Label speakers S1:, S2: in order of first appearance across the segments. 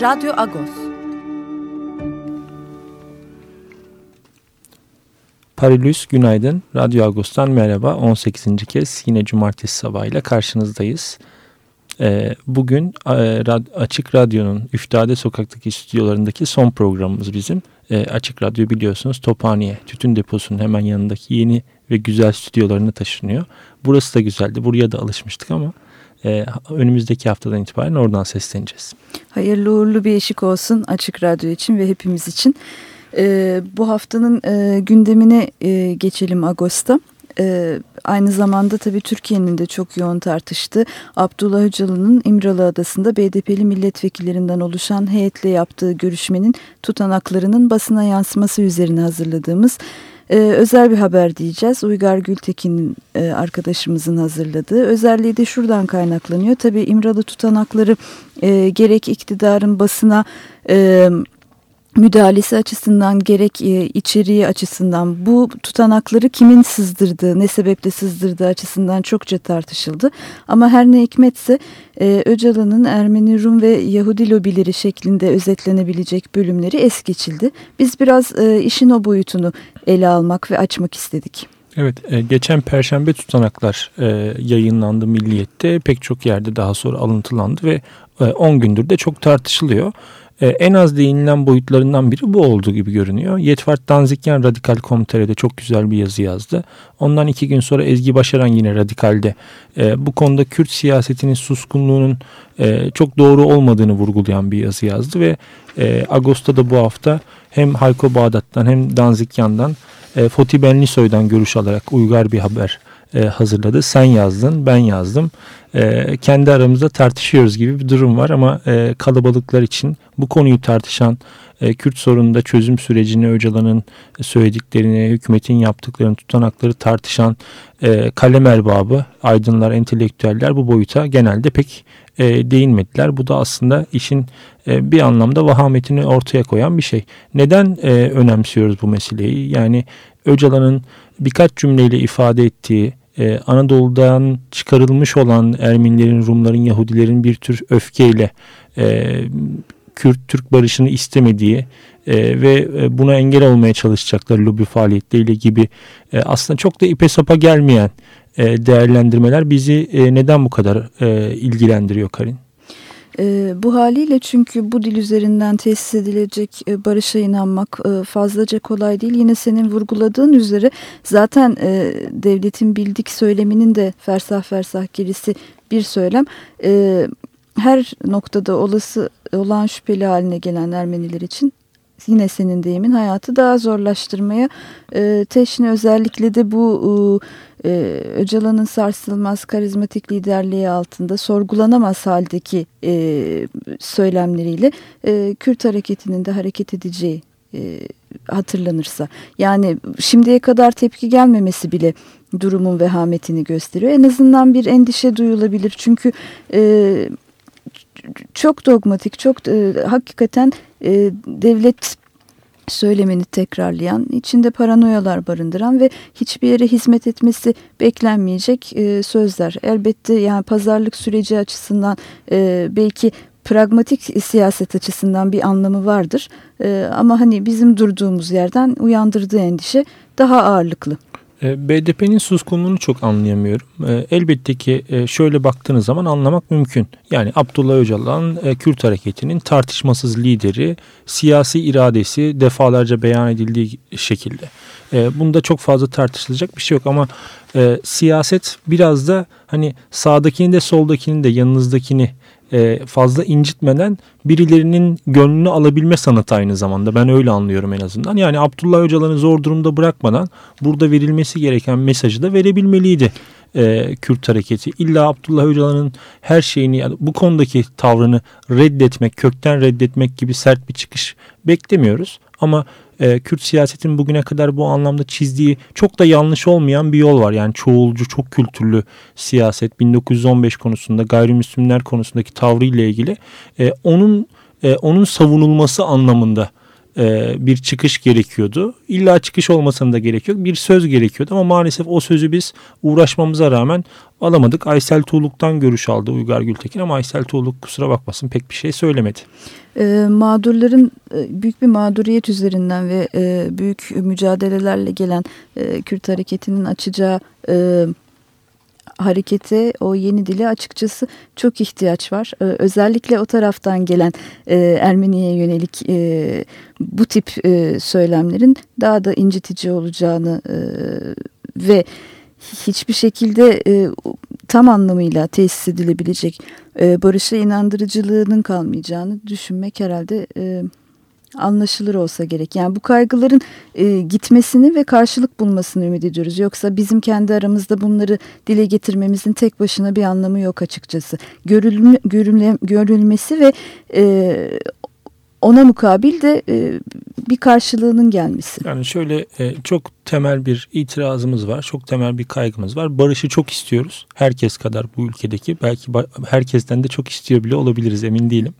S1: Radyo Agos.
S2: Parilüs günaydın. Radyo Agos'tan merhaba. 18. kez yine cumartesi sabahıyla karşınızdayız. Ee, bugün e, Açık Radyo'nun Üftade Sokak'taki stüdyolarındaki son programımız bizim. Ee, Açık Radyo biliyorsunuz Tophaniye, tütün deposunun hemen yanındaki yeni ve güzel stüdyolarına taşınıyor. Burası da güzeldi. Buraya da alışmıştık ama e, önümüzdeki haftadan itibaren oradan sesleneceğiz.
S3: Hayırlı uğurlu bir eşik olsun Açık Radyo için ve hepimiz için. E, bu haftanın e, gündemine e, geçelim Ağustos'ta. Ee, aynı zamanda tabii Türkiye'nin de çok yoğun tartıştığı Abdullah Öcalan'ın İmralı Adası'nda BDP'li milletvekillerinden oluşan heyetle yaptığı görüşmenin tutanaklarının basına yansıması üzerine hazırladığımız e, özel bir haber diyeceğiz. Uygar Gültekin'in e, arkadaşımızın hazırladığı. Özelliği de şuradan kaynaklanıyor. Tabii İmralı tutanakları e, gerek iktidarın basına... E, müdahalesi açısından gerek e, içeriği açısından bu tutanakları kimin sızdırdığı ne sebeple sızdırdığı açısından çokça tartışıldı. Ama her ne hikmetse e, Öcalan'ın Ermeni, Rum ve Yahudi lobileri şeklinde özetlenebilecek bölümleri es geçildi. Biz biraz e, işin o boyutunu ele almak ve açmak istedik.
S2: Evet, geçen Perşembe tutanaklar yayınlandı Milliyet'te. Pek çok yerde daha sonra alıntılandı ve 10 gündür de çok tartışılıyor. Ee, en az değinilen boyutlarından biri bu olduğu gibi görünüyor. Yetvart Danzikyan Radikal Komitere'de çok güzel bir yazı yazdı. Ondan iki gün sonra Ezgi Başaran yine Radikal'de e, bu konuda Kürt siyasetinin suskunluğunun e, çok doğru olmadığını vurgulayan bir yazı yazdı ve e, Ağustos'ta da bu hafta hem Hayko Bağdat'tan hem Danzikyan'dan e, Foti Benlisoy'dan görüş alarak uygar bir haber e, hazırladı. Sen yazdın, ben yazdım. E, kendi aramızda tartışıyoruz gibi bir durum var ama e, kalabalıklar için bu konuyu tartışan e, Kürt sorununda çözüm sürecini Öcalan'ın söylediklerini, hükümetin yaptıklarını, tutanakları tartışan kalem erbabı, aydınlar, entelektüeller bu boyuta genelde pek değinmediler. Bu da aslında işin bir anlamda vahametini ortaya koyan bir şey. Neden önemsiyoruz bu meseleyi? Yani Öcalan'ın birkaç cümleyle ifade ettiği ee, Anadolu'dan çıkarılmış olan Ermenilerin, Rumların, Yahudilerin bir tür öfkeyle e, Kürt-Türk barışını istemediği e, ve e, buna engel olmaya çalışacakları lobi faaliyetleriyle gibi e, aslında çok da ipe sapa gelmeyen e, değerlendirmeler bizi e, neden bu kadar e, ilgilendiriyor Karin?
S3: E, bu haliyle çünkü bu dil üzerinden tesis edilecek e, barışa inanmak e, fazlaca kolay değil. Yine senin vurguladığın üzere zaten e, devletin bildik söyleminin de fersah fersah gerisi bir söylem. E, her noktada olası olan şüpheli haline gelen Ermeniler için yine senin deyimin hayatı daha zorlaştırmaya e, teşne özellikle de bu e, Öcalan'ın sarsılmaz karizmatik liderliği altında sorgulanamaz haldeki e, söylemleriyle e, Kürt hareketinin de hareket edeceği e, hatırlanırsa. Yani şimdiye kadar tepki gelmemesi bile durumun vehametini gösteriyor. En azından bir endişe duyulabilir çünkü... E, çok dogmatik, çok e, hakikaten e, devlet söylemini tekrarlayan, içinde paranoyalar barındıran ve hiçbir yere hizmet etmesi beklenmeyecek e, sözler. Elbette yani pazarlık süreci açısından e, belki pragmatik siyaset açısından bir anlamı vardır. E, ama hani bizim durduğumuz yerden uyandırdığı endişe daha ağırlıklı.
S2: E, BDP'nin suskunluğunu çok anlayamıyorum. E, elbette ki e, şöyle baktığınız zaman anlamak mümkün. Yani Abdullah Öcalan Kürt hareketinin tartışmasız lideri, siyasi iradesi defalarca beyan edildiği şekilde. Bunda çok fazla tartışılacak bir şey yok ama siyaset biraz da hani sağdakini de soldakini de yanınızdakini e, fazla incitmeden birilerinin gönlünü alabilme sanatı aynı zamanda. Ben öyle anlıyorum en azından. Yani Abdullah Öcalan'ı zor durumda bırakmadan burada verilmesi gereken mesajı da verebilmeliydi e, Kürt hareketi. İlla Abdullah Öcalan'ın her şeyini yani bu konudaki tavrını reddetmek, kökten reddetmek gibi sert bir çıkış beklemiyoruz. Ama e, Kürt siyasetin bugüne kadar bu anlamda çizdiği çok da yanlış olmayan bir yol var. Yani çoğulcu, çok kültürlü siyaset 1915 konusunda gayrimüslimler konusundaki tavrıyla ilgili e, onun e, onun savunulması anlamında e, bir çıkış gerekiyordu. İlla çıkış olmasına da gerek yok. Bir söz gerekiyordu ama maalesef o sözü biz uğraşmamıza rağmen alamadık. Aysel Tuğluk'tan görüş aldı Uygar Gültekin ama Aysel Tuğluk kusura bakmasın pek bir şey söylemedi.
S3: E, mağdurların e, büyük bir mağduriyet üzerinden ve büyük mücadelelerle gelen Kürt hareketinin açacağı harekete o yeni dile açıkçası çok ihtiyaç var. Ee, özellikle o taraftan gelen e, Ermeniye yönelik e, bu tip e, söylemlerin daha da incitici olacağını ve hiçbir şekilde tam anlamıyla tesis edilebilecek e, barışa inandırıcılığının kalmayacağını düşünmek herhalde e, anlaşılır olsa gerek. Yani bu kaygıların e, gitmesini ve karşılık bulmasını ümit ediyoruz. Yoksa bizim kendi aramızda bunları dile getirmemizin tek başına bir anlamı yok açıkçası. Görülme, görülme, görülmesi ve e, ona mukabil de e, bir karşılığının gelmesi.
S2: Yani şöyle e, çok temel bir itirazımız var. Çok temel bir kaygımız var. Barışı çok istiyoruz. Herkes kadar bu ülkedeki. Belki herkesten de çok istiyor bile olabiliriz emin değilim.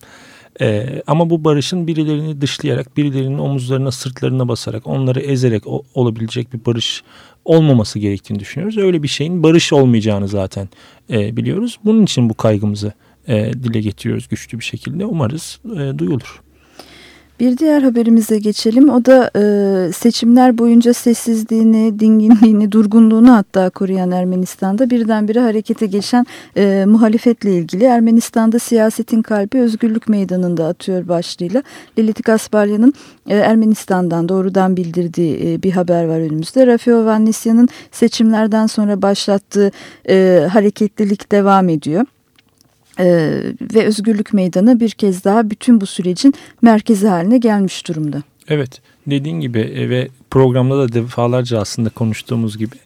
S2: Ee, ama bu barışın birilerini dışlayarak, birilerinin omuzlarına, sırtlarına basarak, onları ezerek o, olabilecek bir barış olmaması gerektiğini düşünüyoruz. Öyle bir şeyin barış olmayacağını zaten e, biliyoruz. Bunun için bu kaygımızı e, dile getiriyoruz güçlü bir şekilde. Umarız e, duyulur.
S3: Bir diğer haberimize geçelim. O da e, seçimler boyunca sessizliğini, dinginliğini, durgunluğunu hatta koruyan Ermenistan'da birdenbire harekete geçen e, muhalefetle ilgili. Ermenistan'da siyasetin kalbi özgürlük meydanında atıyor başlığıyla. Lilith Gasparyan'ın e, Ermenistan'dan doğrudan bildirdiği e, bir haber var önümüzde. Rafael Vannisyan'ın seçimlerden sonra başlattığı e, hareketlilik devam ediyor. Ee, ve Özgürlük Meydanı bir kez daha bütün bu sürecin merkezi haline gelmiş durumda.
S2: Evet dediğin gibi e, ve programda da defalarca aslında konuştuğumuz gibi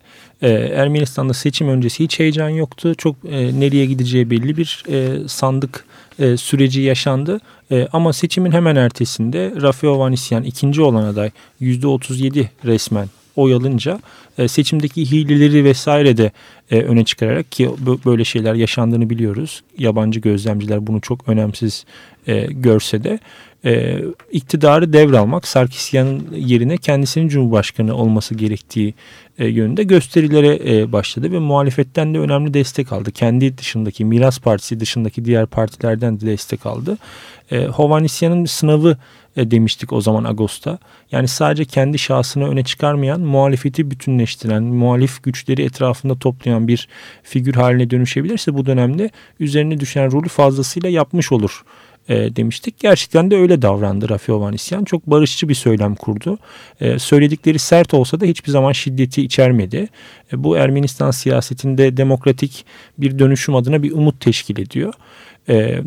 S2: e, Ermenistan'da seçim öncesi hiç heyecan yoktu. Çok e, nereye gideceği belli bir e, sandık e, süreci yaşandı. E, ama seçimin hemen ertesinde Rafael Vanisyan ikinci olan aday %37 resmen oy alınca e, seçimdeki hileleri vesaire de e, öne çıkararak ki böyle şeyler yaşandığını biliyoruz. Yabancı gözlemciler bunu çok önemsiz e, görse de e, iktidarı devralmak Sarkisyan'ın yerine kendisinin Cumhurbaşkanı olması gerektiği e, yönünde gösterilere e, başladı ve muhalefetten de önemli destek aldı. Kendi dışındaki Miras Partisi dışındaki diğer partilerden de destek aldı. E, Hovanisyan'ın sınavı e, demiştik o zaman Ağustos'ta. Yani sadece kendi şahsını öne çıkarmayan, muhalefeti bütünleştiren, muhalif güçleri etrafında toplayan bir figür haline dönüşebilirse bu dönemde üzerine düşen rolü fazlasıyla yapmış olur e, demiştik. Gerçekten de öyle davrandı Rafi Ovanisyan. Çok barışçı bir söylem kurdu. E, söyledikleri sert olsa da hiçbir zaman şiddeti içermedi. E, bu Ermenistan siyasetinde demokratik bir dönüşüm adına bir umut teşkil ediyor. 9 e,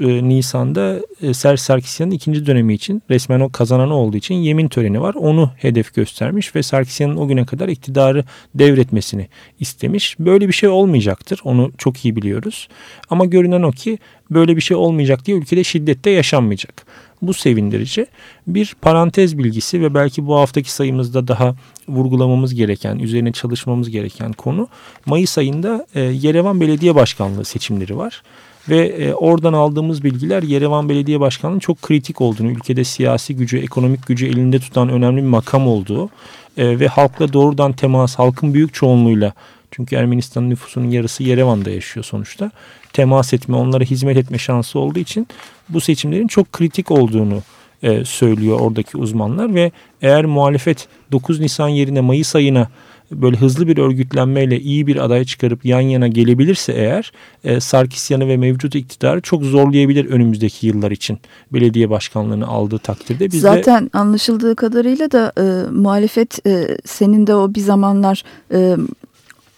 S2: e, Nisan'da e, Serj Sarkisyan'ın ikinci dönemi için resmen o kazananı olduğu için yemin töreni var. Onu hedef göstermiş ve Sarkisyan'ın o güne kadar iktidarı devretmesini istemiş. Böyle bir şey olmayacaktır. Onu çok iyi biliyoruz. Ama görünen o ki böyle bir şey olmayacak diye ülkede şiddette yaşanmayacak. Bu sevindirici. Bir parantez bilgisi ve belki bu haftaki sayımızda daha vurgulamamız gereken, üzerine çalışmamız gereken konu Mayıs ayında Yerevan Belediye Başkanlığı seçimleri var. Ve e, oradan aldığımız bilgiler Yerevan Belediye Başkanı'nın çok kritik olduğunu, ülkede siyasi gücü, ekonomik gücü elinde tutan önemli bir makam olduğu e, ve halkla doğrudan temas, halkın büyük çoğunluğuyla çünkü Ermenistan'ın nüfusunun yarısı Yerevan'da yaşıyor sonuçta. Temas etme, onlara hizmet etme şansı olduğu için bu seçimlerin çok kritik olduğunu e, söylüyor oradaki uzmanlar ve eğer muhalefet 9 Nisan yerine Mayıs ayına böyle hızlı bir örgütlenmeyle iyi bir aday çıkarıp yan yana gelebilirse eğer e, Sarkisyan'ı ve mevcut iktidarı çok zorlayabilir önümüzdeki yıllar için belediye başkanlığını aldığı takdirde.
S3: Biz Zaten de... anlaşıldığı kadarıyla da e, muhalefet e, senin de o bir zamanlar e,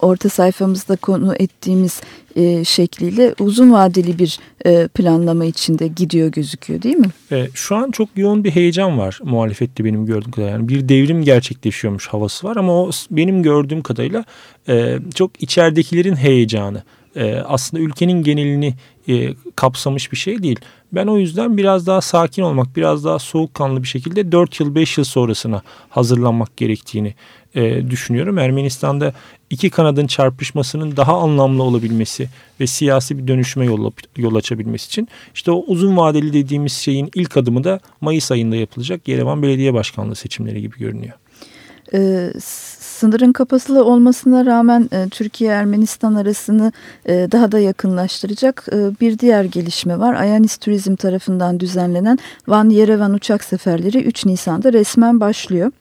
S3: orta sayfamızda konu ettiğimiz e, şekliyle uzun vadeli bir e, planlama içinde gidiyor gözüküyor değil mi?
S2: E, şu an çok yoğun bir heyecan var muhalefette benim gördüğüm kadarıyla. Yani bir devrim gerçekleşiyormuş havası var ama o benim gördüğüm kadarıyla e, çok içeridekilerin heyecanı. E, aslında ülkenin genelini e, kapsamış bir şey değil. Ben o yüzden biraz daha sakin olmak, biraz daha soğukkanlı bir şekilde 4 yıl 5 yıl sonrasına hazırlanmak gerektiğini e, düşünüyorum. Ermenistan'da iki kanadın çarpışmasının daha anlamlı olabilmesi ve siyasi bir dönüşüme yol, yol açabilmesi için işte o uzun vadeli dediğimiz şeyin ilk adımı da Mayıs ayında yapılacak Yerevan Belediye Başkanlığı seçimleri gibi görünüyor.
S3: Ee, sınırın kapalı olmasına rağmen e, Türkiye-Ermenistan arasını e, daha da yakınlaştıracak e, bir diğer gelişme var. Ayanis Turizm tarafından düzenlenen Van-Yerevan uçak seferleri 3 Nisan'da resmen başlıyor.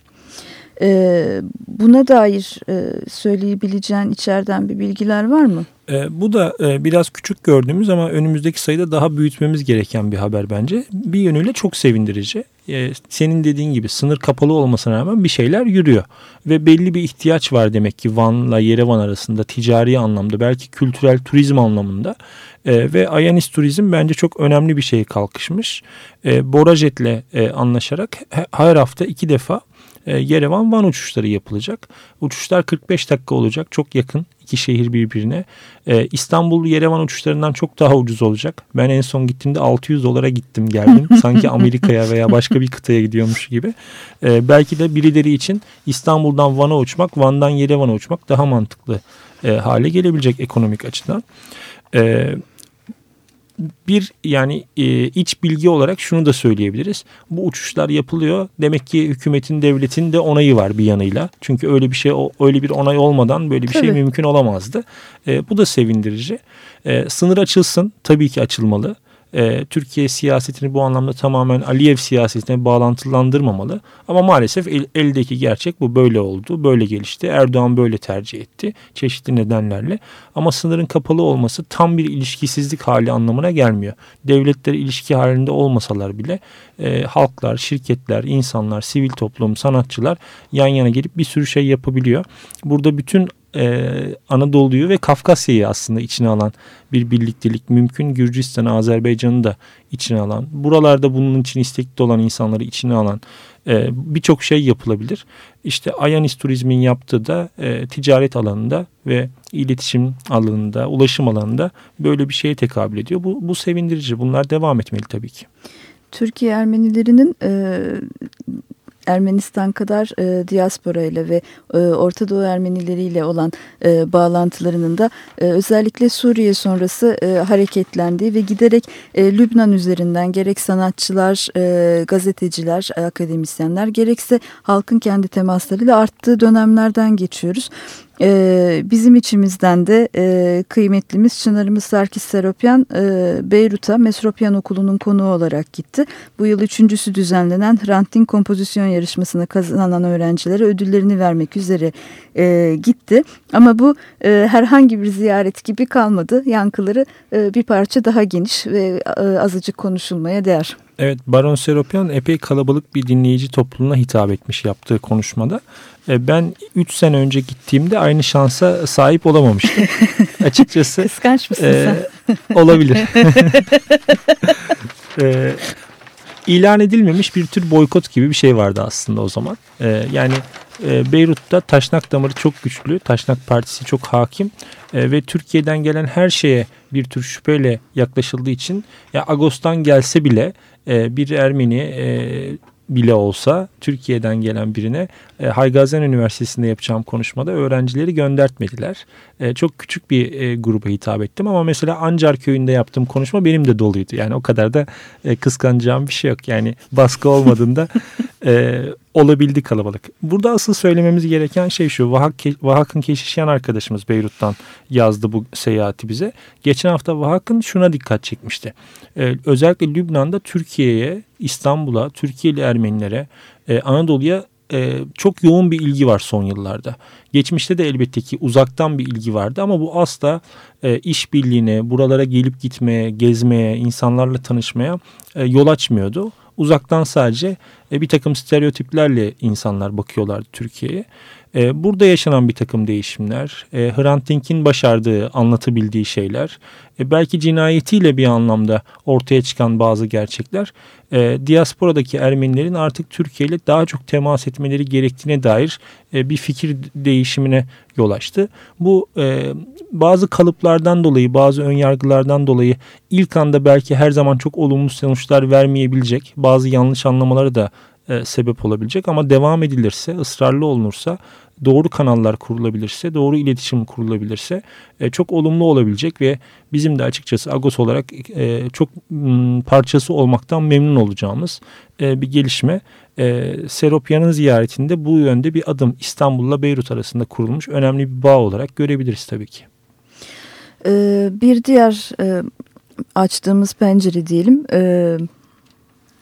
S3: E, buna dair e, söyleyebileceğin içeriden bir bilgiler var mı?
S2: E, bu da e, biraz küçük gördüğümüz ama önümüzdeki sayıda daha büyütmemiz gereken bir haber bence. Bir yönüyle çok sevindirici. E, senin dediğin gibi sınır kapalı olmasına rağmen bir şeyler yürüyor. Ve belli bir ihtiyaç var demek ki Van'la Yerevan arasında ticari anlamda belki kültürel turizm anlamında. E, ve Ayanis Turizm bence çok önemli bir şeye kalkışmış. E, Borajet'le e, anlaşarak her hafta iki defa e, Yerevan Van uçuşları yapılacak. Uçuşlar 45 dakika olacak. Çok yakın iki şehir birbirine. E, İstanbul Yerevan uçuşlarından çok daha ucuz olacak. Ben en son gittiğimde 600 dolara gittim geldim. Sanki Amerika'ya veya başka bir kıtaya gidiyormuş gibi. E, belki de birileri için İstanbul'dan Van'a uçmak, Van'dan Yerevan'a uçmak daha mantıklı e, hale gelebilecek ekonomik açıdan. Evet bir yani e, iç bilgi olarak şunu da söyleyebiliriz. Bu uçuşlar yapılıyor. Demek ki hükümetin, devletin de onayı var bir yanıyla. Çünkü öyle bir şey öyle bir onay olmadan böyle bir şey Tabii. şey mümkün olamazdı. E, bu da sevindirici. E, sınır açılsın. Tabii ki açılmalı e, Türkiye siyasetini bu anlamda tamamen Aliyev siyasetine bağlantılandırmamalı. Ama maalesef el, eldeki gerçek bu böyle oldu, böyle gelişti. Erdoğan böyle tercih etti çeşitli nedenlerle. Ama sınırın kapalı olması tam bir ilişkisizlik hali anlamına gelmiyor. Devletler ilişki halinde olmasalar bile e, halklar, şirketler, insanlar, sivil toplum, sanatçılar yan yana gelip bir sürü şey yapabiliyor. Burada bütün e, Anadolu'yu ve Kafkasya'yı aslında içine alan bir birliktelik mümkün. Gürcistan'ı, Azerbaycan'ı da içine alan, buralarda bunun için istekli olan insanları içine alan e, birçok şey yapılabilir. İşte Ayanis Turizm'in yaptığı da e, ticaret alanında ve iletişim alanında, ulaşım alanında böyle bir şeye tekabül ediyor. Bu, bu sevindirici. Bunlar devam etmeli tabii ki.
S3: Türkiye Ermenilerinin e, Ermenistan kadar e, diaspora ile ve e, Orta Doğu Ermenileri ile olan e, bağlantılarının da e, özellikle Suriye sonrası e, hareketlendiği ve giderek e, Lübnan üzerinden gerek sanatçılar, e, gazeteciler, akademisyenler gerekse halkın kendi temaslarıyla arttığı dönemlerden geçiyoruz. Ee, bizim içimizden de e, kıymetlimiz Çınarımız Sarkis Seropyan e, Beyrut'a Mesropyan Okulu'nun konuğu olarak gitti. Bu yıl üçüncüsü düzenlenen Hrant Dink kompozisyon yarışmasını kazanan öğrencilere ödüllerini vermek üzere e, gitti. Ama bu e, herhangi bir ziyaret gibi kalmadı. Yankıları e, bir parça daha geniş ve e, azıcık konuşulmaya değer.
S2: Evet Baron Seropyan epey kalabalık bir dinleyici topluluğuna hitap etmiş yaptığı konuşmada. E, ben 3 sene önce gittiğimde aynı şansa sahip olamamıştım. Açıkçası.
S3: Kıskanç mısın e,
S2: sen? Olabilir. e, ilan edilmemiş bir tür boykot gibi bir şey vardı aslında o zaman. E, yani e, Beyrut'ta Taşnak damarı çok güçlü. Taşnak Partisi çok hakim. E, ve Türkiye'den gelen her şeye bir tür şüpheyle yaklaşıldığı için ya Agos'tan gelse bile e, bir Ermeni e, bile olsa Türkiye'den gelen birine e, Haygazen Üniversitesi'nde yapacağım konuşmada öğrencileri göndertmediler. E, çok küçük bir e, gruba hitap ettim ama mesela Ancar Köyü'nde yaptığım konuşma benim de doluydu. Yani o kadar da e, kıskanacağım bir şey yok. Yani baskı olmadığında e, olabildi kalabalık. Burada asıl söylememiz gereken şey şu. Vahak, Vahak'ın Keşişyan arkadaşımız Beyrut'tan yazdı bu seyahati bize. Geçen hafta Vahak'ın şuna dikkat çekmişti. Ee, özellikle Lübnan'da Türkiye'ye, İstanbul'a, Türkiye'li Ermenilere, e, Anadolu'ya e, çok yoğun bir ilgi var son yıllarda. Geçmişte de elbette ki uzaktan bir ilgi vardı ama bu asla e, işbirliğine, buralara gelip gitmeye, gezmeye, insanlarla tanışmaya e, yol açmıyordu. Uzaktan sadece bir takım stereotiplerle insanlar bakıyorlardı Türkiye'ye. E, burada yaşanan bir takım değişimler, e, Hrant Dink'in başardığı, anlatabildiği şeyler, e, belki cinayetiyle bir anlamda ortaya çıkan bazı gerçekler, e, diasporadaki Ermenilerin artık Türkiye ile daha çok temas etmeleri gerektiğine dair e, bir fikir değişimine yol açtı. Bu e, bazı kalıplardan dolayı, bazı önyargılardan dolayı ilk anda belki her zaman çok olumlu sonuçlar vermeyebilecek, bazı yanlış anlamaları da e, sebep olabilecek ama devam edilirse, ısrarlı olunursa, doğru kanallar kurulabilirse, doğru iletişim kurulabilirse e, çok olumlu olabilecek ve bizim de açıkçası Agos olarak e, çok m, parçası olmaktan memnun olacağımız e, bir gelişme. E, Seropya'nın ziyaretinde bu yönde bir adım İstanbul'la Beyrut arasında kurulmuş önemli bir bağ olarak görebiliriz tabii ki.
S3: Ee, bir diğer e, açtığımız pencere diyelim... E,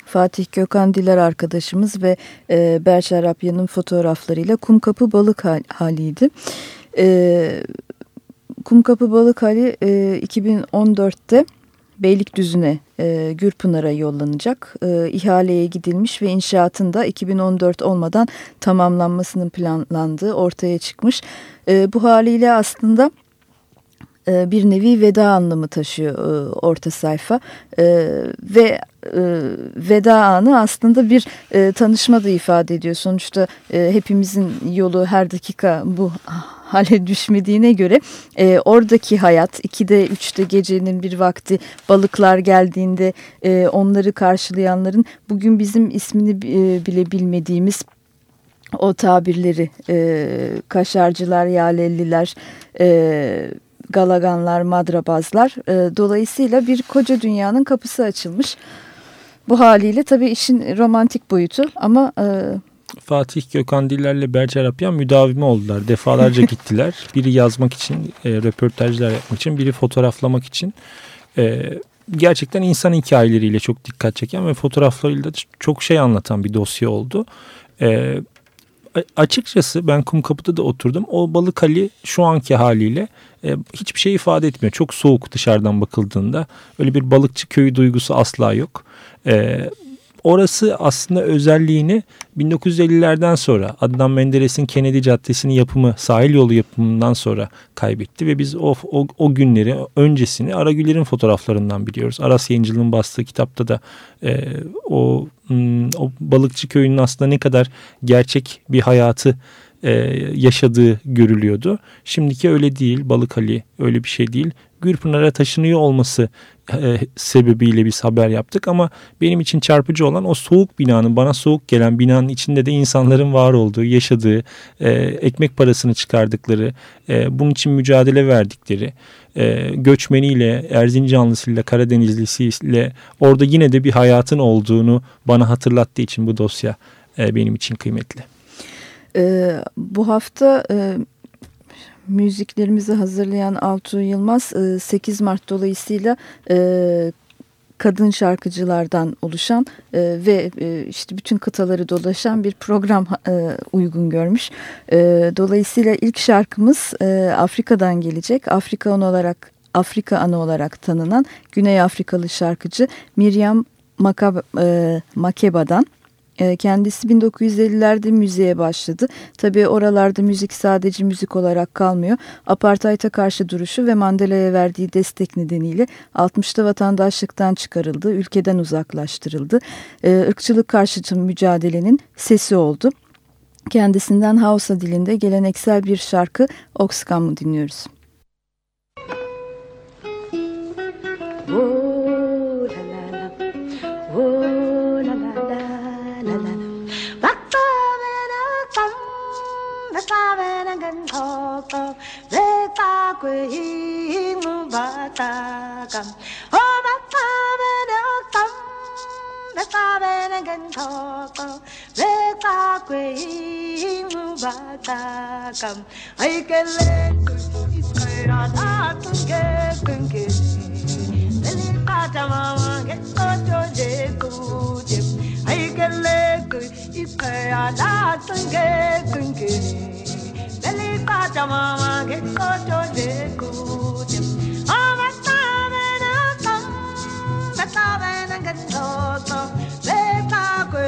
S3: Fatih Gökhan Diler arkadaşımız ve e, Berşer Apya'nın fotoğraflarıyla Kumkapı Balık haliydi. E, Kumkapı Balık hali e, 2014'te Beylikdüzü'ne e, Gürpınar'a yollanacak. E, ihaleye gidilmiş ve inşaatında 2014 olmadan tamamlanmasının planlandığı ortaya çıkmış. E, bu haliyle aslında e, bir nevi veda anlamı taşıyor e, orta sayfa e, ve veda anı aslında bir tanışma da ifade ediyor. Sonuçta hepimizin yolu her dakika bu hale düşmediğine göre e, oradaki hayat 2'de 3'te gecenin bir vakti balıklar geldiğinde e, onları karşılayanların bugün bizim ismini e, bile bilmediğimiz o tabirleri e, kaşarcılar, yalelliler, e, galaganlar, madrabazlar. E, dolayısıyla bir koca dünyanın kapısı açılmış. Bu haliyle tabii işin romantik boyutu ama... E,
S2: Fatih Gökhan Diller'le Bercer Apyan müdavimi oldular. Defalarca gittiler. Biri yazmak için, e, röportajlar yapmak için, biri fotoğraflamak için. E, gerçekten insan hikayeleriyle çok dikkat çeken ve fotoğraflarıyla çok şey anlatan bir dosya oldu. E, açıkçası ben Kumkapı'da da oturdum. O Balık Ali şu anki haliyle e, hiçbir şey ifade etmiyor. Çok soğuk dışarıdan bakıldığında. Öyle bir balıkçı köyü duygusu asla yok. E, orası aslında özelliğini 1950'lerden sonra Adnan Menderes'in Kennedy Caddesi'nin yapımı, sahil yolu yapımından sonra kaybetti ve biz o, o, o günleri öncesini Aragüler'in fotoğraflarından biliyoruz. Aras Yayıncılığı'nın bastığı kitapta da e, o, hmm, o balıkçı köyünün aslında ne kadar gerçek bir hayatı e, yaşadığı görülüyordu. Şimdiki öyle değil. Balık Ali öyle bir şey değil. Gürpınar'a taşınıyor olması e, sebebiyle biz haber yaptık ama benim için çarpıcı olan o soğuk binanın bana soğuk gelen binanın içinde de insanların var olduğu, yaşadığı, e, ekmek parasını çıkardıkları, e, bunun için mücadele verdikleri, e, göçmeniyle, Erzincanlısıyla, Karadenizlisiyle orada yine de bir hayatın olduğunu bana hatırlattığı için bu dosya e, benim için kıymetli.
S3: E, bu hafta e, müziklerimizi hazırlayan Altuğ Yılmaz e, 8 Mart dolayısıyla e, kadın şarkıcılardan oluşan e, ve e, işte bütün kıtaları dolaşan bir program e, uygun görmüş. E, dolayısıyla ilk şarkımız e, Afrika'dan gelecek. Afrika anı olarak Afrika anı olarak tanınan Güney Afrikalı şarkıcı Miriam Makab, e, Makeba'dan. Ee, kendisi 1950'lerde müziğe başladı. Tabii oralarda müzik sadece müzik olarak kalmıyor. Apartheid'e karşı duruşu ve Mandela'ya verdiği destek nedeniyle 60'ta vatandaşlıktan çıkarıldı, ülkeden uzaklaştırıldı. Irkçılık karşıtı mücadelenin sesi oldu. Kendisinden Hausa dilinde geleneksel bir şarkı Oxcam'ı dinliyoruz. thọ besabela ngenxoxo bexakwe incubataka o basabele oqam besabela ngenxoxo bexakwe incubataka ayikeleqe iqela thathu ngeqengeli leliqatha mama ngeqoto njequtye ikeleke iqheya lacingecingeni beliqada mama ngeqoto lekude obahlabelaka behlabela ngenxoxo bexakwe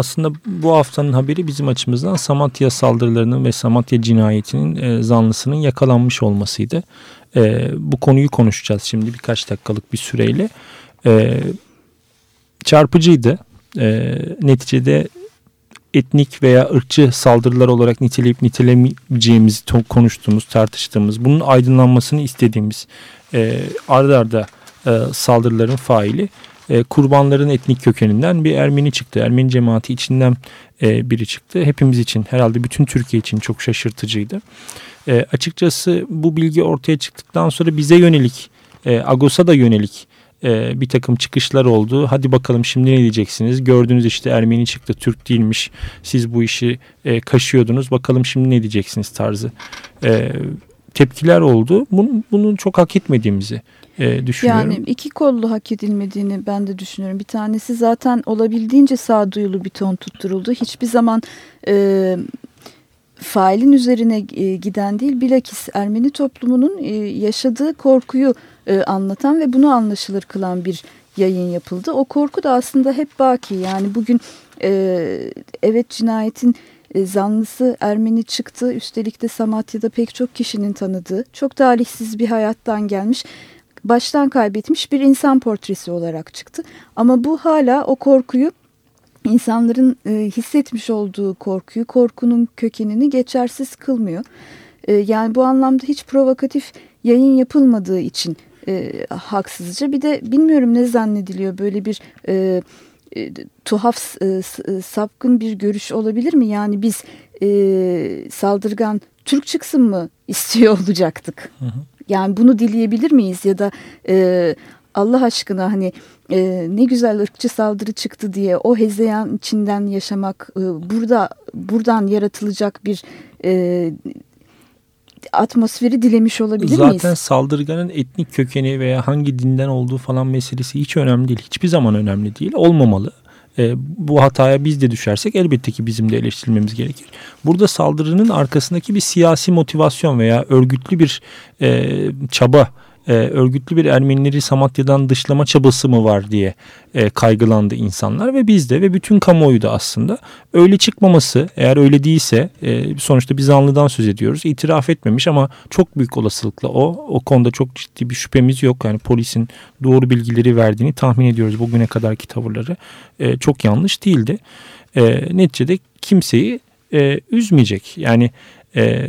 S2: aslında bu haftanın haberi bizim açımızdan Samatya saldırılarının ve Samatya cinayetinin e, zanlısının yakalanmış olmasıydı. E, bu konuyu konuşacağız şimdi birkaç dakikalık bir süreyle. E, çarpıcıydı. E, neticede etnik veya ırkçı saldırılar olarak niteleyip nitelemeyeceğimizi konuştuğumuz, tartıştığımız, bunun aydınlanmasını istediğimiz e, arda arda e, saldırıların faili e, kurbanların etnik kökeninden bir Ermeni çıktı. Ermeni cemaati içinden e, biri çıktı. Hepimiz için herhalde bütün Türkiye için çok şaşırtıcıydı. E, açıkçası bu bilgi ortaya çıktıktan sonra bize yönelik, Agos'a da yönelik bir takım çıkışlar oldu. Hadi bakalım şimdi ne diyeceksiniz? Gördünüz işte Ermeni çıktı, Türk değilmiş. Siz bu işi kaşıyordunuz. Bakalım şimdi ne diyeceksiniz tarzı e, tepkiler oldu. Bunun, bunun çok hak etmediğimizi e, düşünüyorum.
S3: Yani iki kollu hak edilmediğini ben de düşünüyorum. Bir tanesi zaten olabildiğince sağduyulu bir ton tutturuldu. Hiçbir zaman e, failin üzerine e, giden değil bilakis Ermeni toplumunun e, yaşadığı korkuyu e, anlatan ve bunu anlaşılır kılan bir yayın yapıldı. O korku da aslında hep baki yani bugün evet cinayetin zanlısı Ermeni çıktı. Üstelik de Samatya'da pek çok kişinin tanıdığı, çok talihsiz bir hayattan gelmiş, baştan kaybetmiş bir insan portresi olarak çıktı. Ama bu hala o korkuyu insanların e, hissetmiş olduğu korkuyu, korkunun kökenini geçersiz kılmıyor. E, yani bu anlamda hiç provokatif yayın yapılmadığı için e, haksızca. Bir de bilmiyorum ne zannediliyor böyle bir e, e, tuhaf e, e, sapkın bir görüş olabilir mi? Yani biz e, saldırgan Türk çıksın mı istiyor olacaktık. Hı hı. Yani bunu dileyebilir miyiz ya da e, Allah aşkına hani e, ne güzel ırkçı saldırı çıktı diye o hezeyan içinden yaşamak e, burada buradan yaratılacak bir e, atmosferi dilemiş olabilir
S2: Zaten
S3: miyiz?
S2: Zaten saldırganın etnik kökeni veya hangi dinden olduğu falan meselesi hiç önemli değil. Hiçbir zaman önemli değil. Olmamalı. E, bu hataya biz de düşersek elbette ki bizim de eleştirilmemiz gerekir. Burada saldırının arkasındaki bir siyasi motivasyon veya örgütlü bir e, çaba e, örgütlü bir Ermenileri Samatya'dan dışlama çabası mı var diye e, kaygılandı insanlar ve biz de ve bütün kamuoyu da aslında öyle çıkmaması eğer öyle değilse e, sonuçta bir zanlıdan söz ediyoruz. İtiraf etmemiş ama çok büyük olasılıkla o o konuda çok ciddi bir şüphemiz yok. Yani polisin doğru bilgileri verdiğini tahmin ediyoruz bugüne kadarki tavırları. E, çok yanlış değildi. E, neticede kimseyi e, üzmeyecek. Yani e,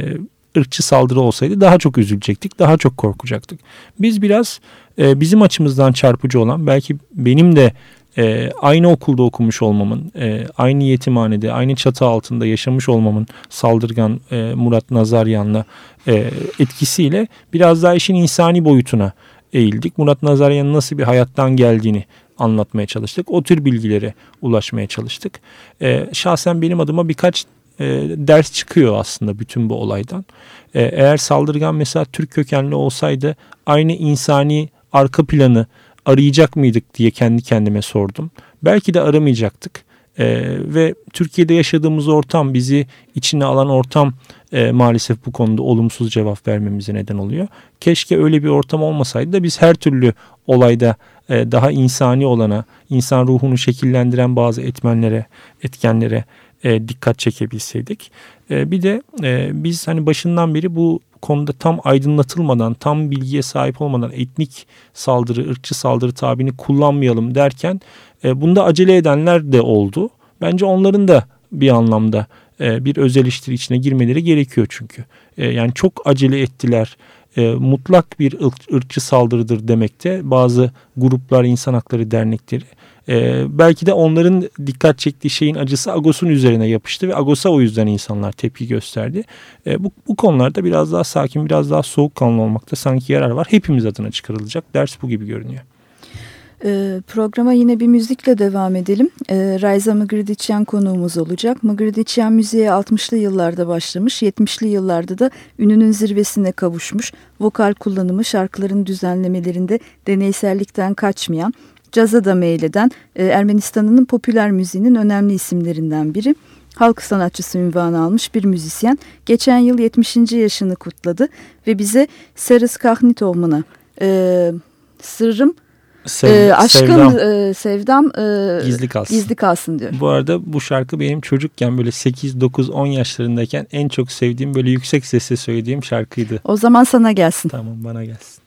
S2: ırkçı saldırı olsaydı daha çok üzülecektik, daha çok korkacaktık. Biz biraz e, bizim açımızdan çarpıcı olan belki benim de e, aynı okulda okumuş olmamın, e, aynı yetimhanede, aynı çatı altında yaşamış olmamın saldırgan e, Murat Nazaryan'la e, etkisiyle biraz daha işin insani boyutuna eğildik. Murat Nazaryan'ın nasıl bir hayattan geldiğini anlatmaya çalıştık. O tür bilgilere ulaşmaya çalıştık. E, şahsen benim adıma birkaç e, ders çıkıyor aslında bütün bu olaydan. E, eğer saldırgan mesela Türk kökenli olsaydı aynı insani arka planı arayacak mıydık diye kendi kendime sordum. Belki de aramayacaktık. E, ve Türkiye'de yaşadığımız ortam bizi içine alan ortam e, maalesef bu konuda olumsuz cevap vermemize neden oluyor. Keşke öyle bir ortam olmasaydı da biz her türlü olayda e, daha insani olana, insan ruhunu şekillendiren bazı etmenlere, etkenlere e, dikkat çekebilseydik. E, bir de e, biz hani başından beri bu konuda tam aydınlatılmadan, tam bilgiye sahip olmadan etnik saldırı, ırkçı saldırı tabini kullanmayalım derken e, bunda acele edenler de oldu. Bence onların da bir anlamda e, bir öz içine girmeleri gerekiyor çünkü. E, yani çok acele ettiler. E, mutlak bir ırkçı saldırıdır demekte bazı gruplar, insan hakları dernekleri ee, belki de onların dikkat çektiği şeyin acısı Agos'un üzerine yapıştı ve Agos'a o yüzden insanlar tepki gösterdi. Ee, bu, bu konularda biraz daha sakin, biraz daha soğukkanlı olmakta sanki yarar var. Hepimiz adına çıkarılacak ders bu gibi görünüyor.
S3: Ee, programa yine bir müzikle devam edelim. Rayza Mıgırdiçyan konuğumuz olacak. Mıgırdiçyan müziğe 60'lı yıllarda başlamış, 70'li yıllarda da ününün zirvesine kavuşmuş. Vokal kullanımı şarkıların düzenlemelerinde deneysellikten kaçmayan, caza da meyleden e, Ermenistan'ın popüler müziğinin önemli isimlerinden biri. Halk sanatçısı ünvanı almış bir müzisyen. Geçen yıl 70. yaşını kutladı ve bize Seris Kahnitovman'a e, Sırrım
S4: Sev,
S3: e, aşkım
S4: sevdam,
S3: e, sevdam e,
S4: gizli kalsın.
S3: gizli kalsın diyor.
S4: Bu arada bu şarkı benim çocukken böyle 8, 9, 10 yaşlarındayken en çok sevdiğim böyle yüksek sesle söylediğim şarkıydı.
S3: O zaman sana gelsin.
S4: Tamam bana gelsin.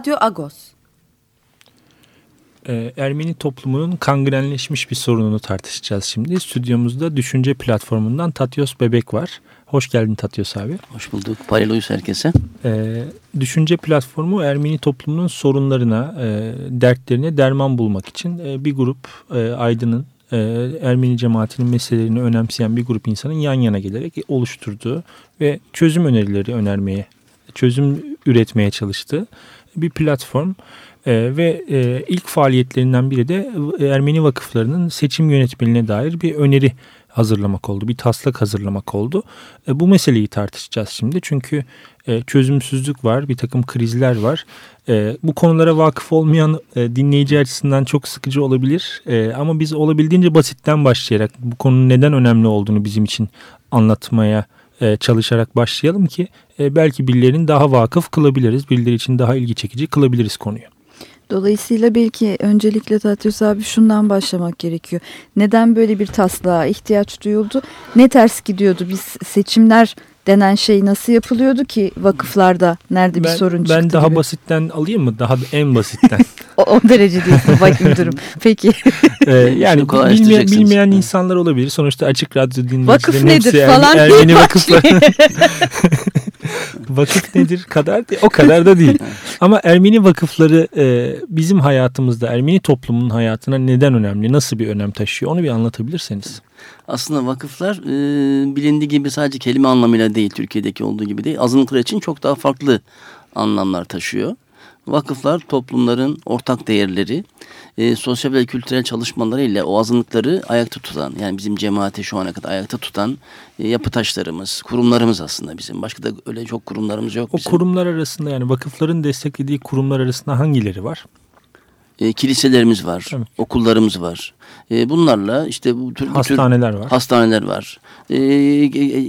S1: Radyo Agos.
S4: Ee, Ermeni toplumunun kangrenleşmiş bir sorununu tartışacağız şimdi. Stüdyomuzda Düşünce Platformu'ndan Tatyos Bebek var. Hoş geldin Tatyos abi.
S5: Hoş bulduk. Paraleluyuz herkese.
S4: Ee, Düşünce Platformu Ermeni toplumunun sorunlarına, e, dertlerine derman bulmak için e, bir grup e, aydının, e, Ermeni cemaatinin meselelerini önemseyen bir grup insanın yan yana gelerek oluşturduğu ve çözüm önerileri önermeye, çözüm üretmeye çalıştığı bir platform. E, ve e, ilk faaliyetlerinden biri de Ermeni vakıflarının seçim yönetmeliğine dair bir öneri
S2: hazırlamak oldu. Bir taslak hazırlamak oldu. E, bu meseleyi tartışacağız şimdi. Çünkü e, çözümsüzlük var, bir takım krizler var. E, bu konulara vakıf olmayan e, dinleyici açısından çok sıkıcı olabilir. E, ama biz olabildiğince basitten başlayarak bu konunun neden önemli olduğunu bizim için anlatmaya e, çalışarak başlayalım ki e, belki birilerinin daha vakıf kılabiliriz. Birileri için daha ilgi çekici kılabiliriz konuyu.
S3: Dolayısıyla belki öncelikle Tatyos abi şundan başlamak gerekiyor. Neden böyle bir taslağa ihtiyaç duyuldu? Ne ters gidiyordu? Biz seçimler denen şey nasıl yapılıyordu ki vakıflarda nerede bir
S2: ben,
S3: sorun çıktı
S2: Ben daha
S3: gibi.
S2: basitten alayım mı? Daha en basitten.
S3: o, o derece diyorsun bak müdürüm. Peki.
S2: ee, yani bilmeyen, bilmeyen insanlar olabilir. Sonuçta açık radyo dinleyicilerin
S3: Vakıf
S2: hepsi
S3: nedir
S2: Er-
S3: falan diye
S2: Ermeni
S3: başlıyor.
S2: vakıfları. Vakıf nedir kadar değil. O kadar da değil. Ama Ermeni vakıfları e, bizim hayatımızda Ermeni toplumunun hayatına neden önemli? Nasıl bir önem taşıyor? Onu bir anlatabilirseniz.
S5: Aslında vakıflar e, bilindiği gibi sadece kelime anlamıyla değil Türkiye'deki olduğu gibi değil. Azınlıklar için çok daha farklı anlamlar taşıyor. Vakıflar toplumların ortak değerleri, e, sosyal ve kültürel çalışmalarıyla o azınlıkları ayakta tutan, yani bizim cemaati şu ana kadar ayakta tutan e, yapı taşlarımız, kurumlarımız aslında bizim. Başka da öyle çok kurumlarımız yok
S2: O
S5: bizim.
S2: kurumlar arasında yani vakıfların desteklediği kurumlar arasında hangileri var?
S5: E, kiliselerimiz var,
S2: Evet.
S5: okullarımız var. E, bunlarla işte bu tür, bu tür
S2: Hastaneler var.
S5: hastaneler var. E,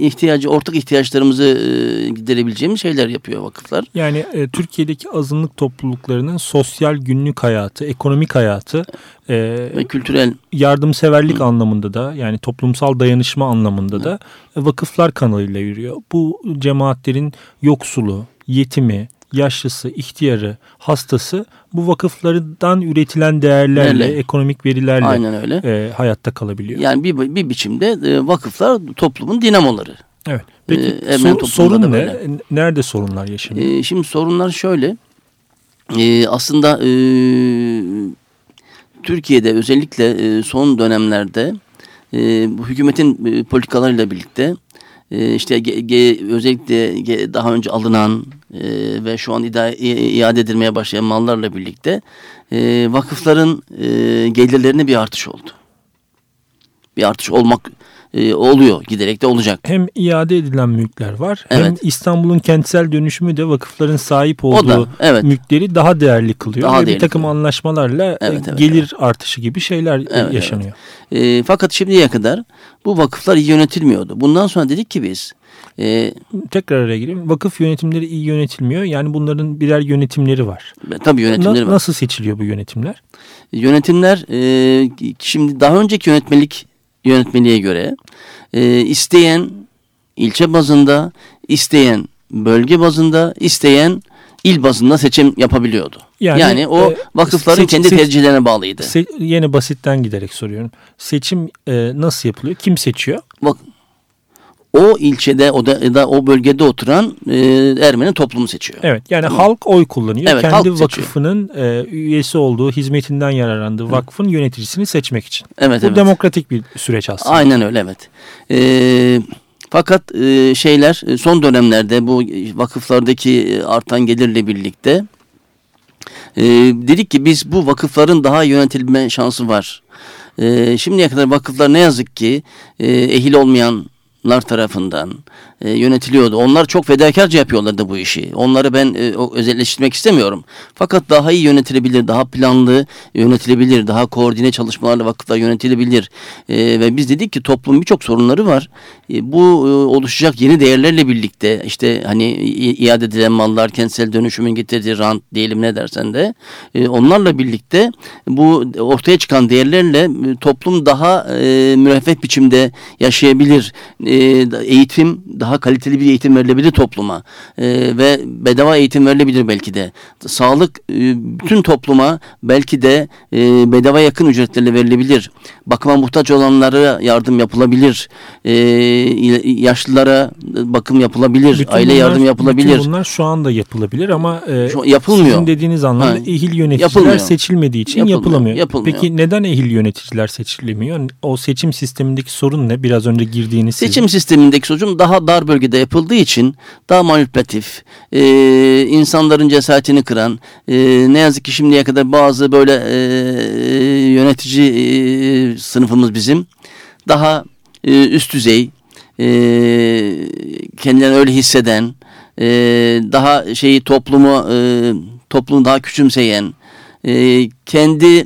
S5: ihtiyacı ortak ihtiyaçlarımızı e, giderebileceğimiz şeyler yapıyor vakıflar.
S2: Yani e, Türkiye'deki azınlık topluluklarının sosyal günlük hayatı, ekonomik hayatı, e,
S5: Ve kültürel
S2: yardımseverlik anlamında da yani toplumsal dayanışma anlamında da e, vakıflar kanalıyla yürüyor. Bu cemaatlerin yoksulu, yetimi, yaşlısı, ihtiyarı, hastası bu vakıflardan üretilen değerlerle,
S5: Öyle.
S2: ekonomik verilerle
S5: aynen öyle.
S2: e, hayatta kalabiliyor.
S5: Yani bir, bir biçimde e, vakıflar toplumun dinamoları.
S2: Evet. Peki
S5: hemen
S2: sor- sorun ne?
S5: böyle.
S2: Nerede sorunlar yaşanıyor?
S5: E, şimdi sorunlar şöyle. E, aslında e, Türkiye'de özellikle e, son dönemlerde e, bu hükümetin e, politikalarıyla birlikte e, işte ge- ge- özellikle ge- daha önce alınan e, ve şu an ida- iade edilmeye başlayan mallarla birlikte e, vakıfların e, gelirlerine bir artış oldu. Bir artış olmak e, oluyor giderek de olacak.
S2: hem iade edilen mülkler var hem
S5: Evet.
S2: İstanbul'un kentsel dönüşümü de vakıfların sahip olduğu
S5: da evet.
S2: mülkleri daha değerli kılıyor.
S5: Daha
S2: ve bir
S5: değerli
S2: takım
S5: kılıyor.
S2: anlaşmalarla
S5: Evet, evet,
S2: gelir artışı gibi şeyler
S5: Evet,
S2: yaşanıyor.
S5: E, fakat şimdiye kadar bu vakıflar iyi yönetilmiyordu. Bundan sonra dedik ki biz e,
S2: Tekrar araya gireyim. Vakıf yönetimleri iyi yönetilmiyor. Yani bunların birer yönetimleri var.
S5: tabii yönetimleri
S2: Na-
S5: var.
S2: Nasıl seçiliyor bu yönetimler?
S5: Yönetimler e, şimdi daha önceki yönetmelik yönetmeliğe göre e, isteyen ilçe bazında, isteyen bölge bazında, isteyen il bazında seçim yapabiliyordu.
S2: Yani,
S5: Yani, o
S2: e,
S5: vakıfların
S2: seç-
S5: kendi
S2: seç-
S5: tercihlerine bağlıydı.
S2: Se- yine basitten giderek soruyorum. Seçim e, nasıl yapılıyor? Kim seçiyor?
S5: Bak o ilçede o da, da o bölgede oturan e, Ermeni toplumu seçiyor.
S2: Evet yani halk oy kullanıyor.
S5: Evet,
S2: Kendi
S5: halk seçiyor.
S2: vakıfının e, üyesi olduğu, hizmetinden yararlandığı vakfın yöneticisini seçmek için.
S5: Evet
S2: Bu
S5: evet.
S2: demokratik bir süreç aslında.
S5: Aynen öyle evet. Ee, fakat e, şeyler e, son dönemlerde bu vakıflardaki e, artan gelirle birlikte e, dedik ki biz bu vakıfların daha yönetilme şansı var. E, şimdiye kadar vakıflar ne yazık ki e, ehil olmayanlar tarafından e, yönetiliyordu. Onlar çok fedakarca yapıyorlardı bu işi. Onları ben e, özelleştirmek istemiyorum. Fakat daha iyi yönetilebilir, daha planlı yönetilebilir, daha koordine çalışmalarla vakıflar yönetilebilir. E, ve biz dedik ki toplumun birçok sorunları var. E, bu e, oluşacak yeni değerlerle birlikte işte hani iade edilen mallar, kentsel dönüşümün getirdiği rant diyelim ne dersen de e, onlarla birlikte bu ortaya çıkan değerlerle e, toplum daha e, müreffeh biçimde yaşayabilir. E, eğitim daha kaliteli bir eğitim verilebilir topluma E, ve bedava eğitim verilebilir belki de. Sağlık e, bütün topluma belki de e, bedava yakın ücretlerle verilebilir. Bakıma muhtaç olanlara yardım yapılabilir. E, yaşlılara bakım yapılabilir.
S2: Bütün
S5: aile
S2: bunlar-
S5: yardım yapılabilir.
S2: Bütün bunlar şu anda yapılabilir ama e,
S5: Şu yapılmıyor.
S2: sizin dediğiniz anlamda
S5: Ha,
S2: ehil yöneticiler
S5: yapılmıyor.
S2: seçilmediği için
S5: Yapılmıyor,
S2: yapılamıyor.
S5: yapılmıyor.
S2: Peki neden ehil yöneticiler seçilemiyor? O seçim sistemindeki sorun ne? Biraz önce girdiğiniz sizin.
S5: Seçim sistemindeki sonucum daha dar bölgede yapıldığı için daha manipülatif, e, insanların cesaretini kıran, e, ne yazık ki şimdiye kadar bazı böyle e, yönetici e, sınıfımız bizim daha e, üst düzey, e, kendilerini öyle hisseden, e, daha şeyi toplumu e, toplumu daha küçümseyen, e, kendi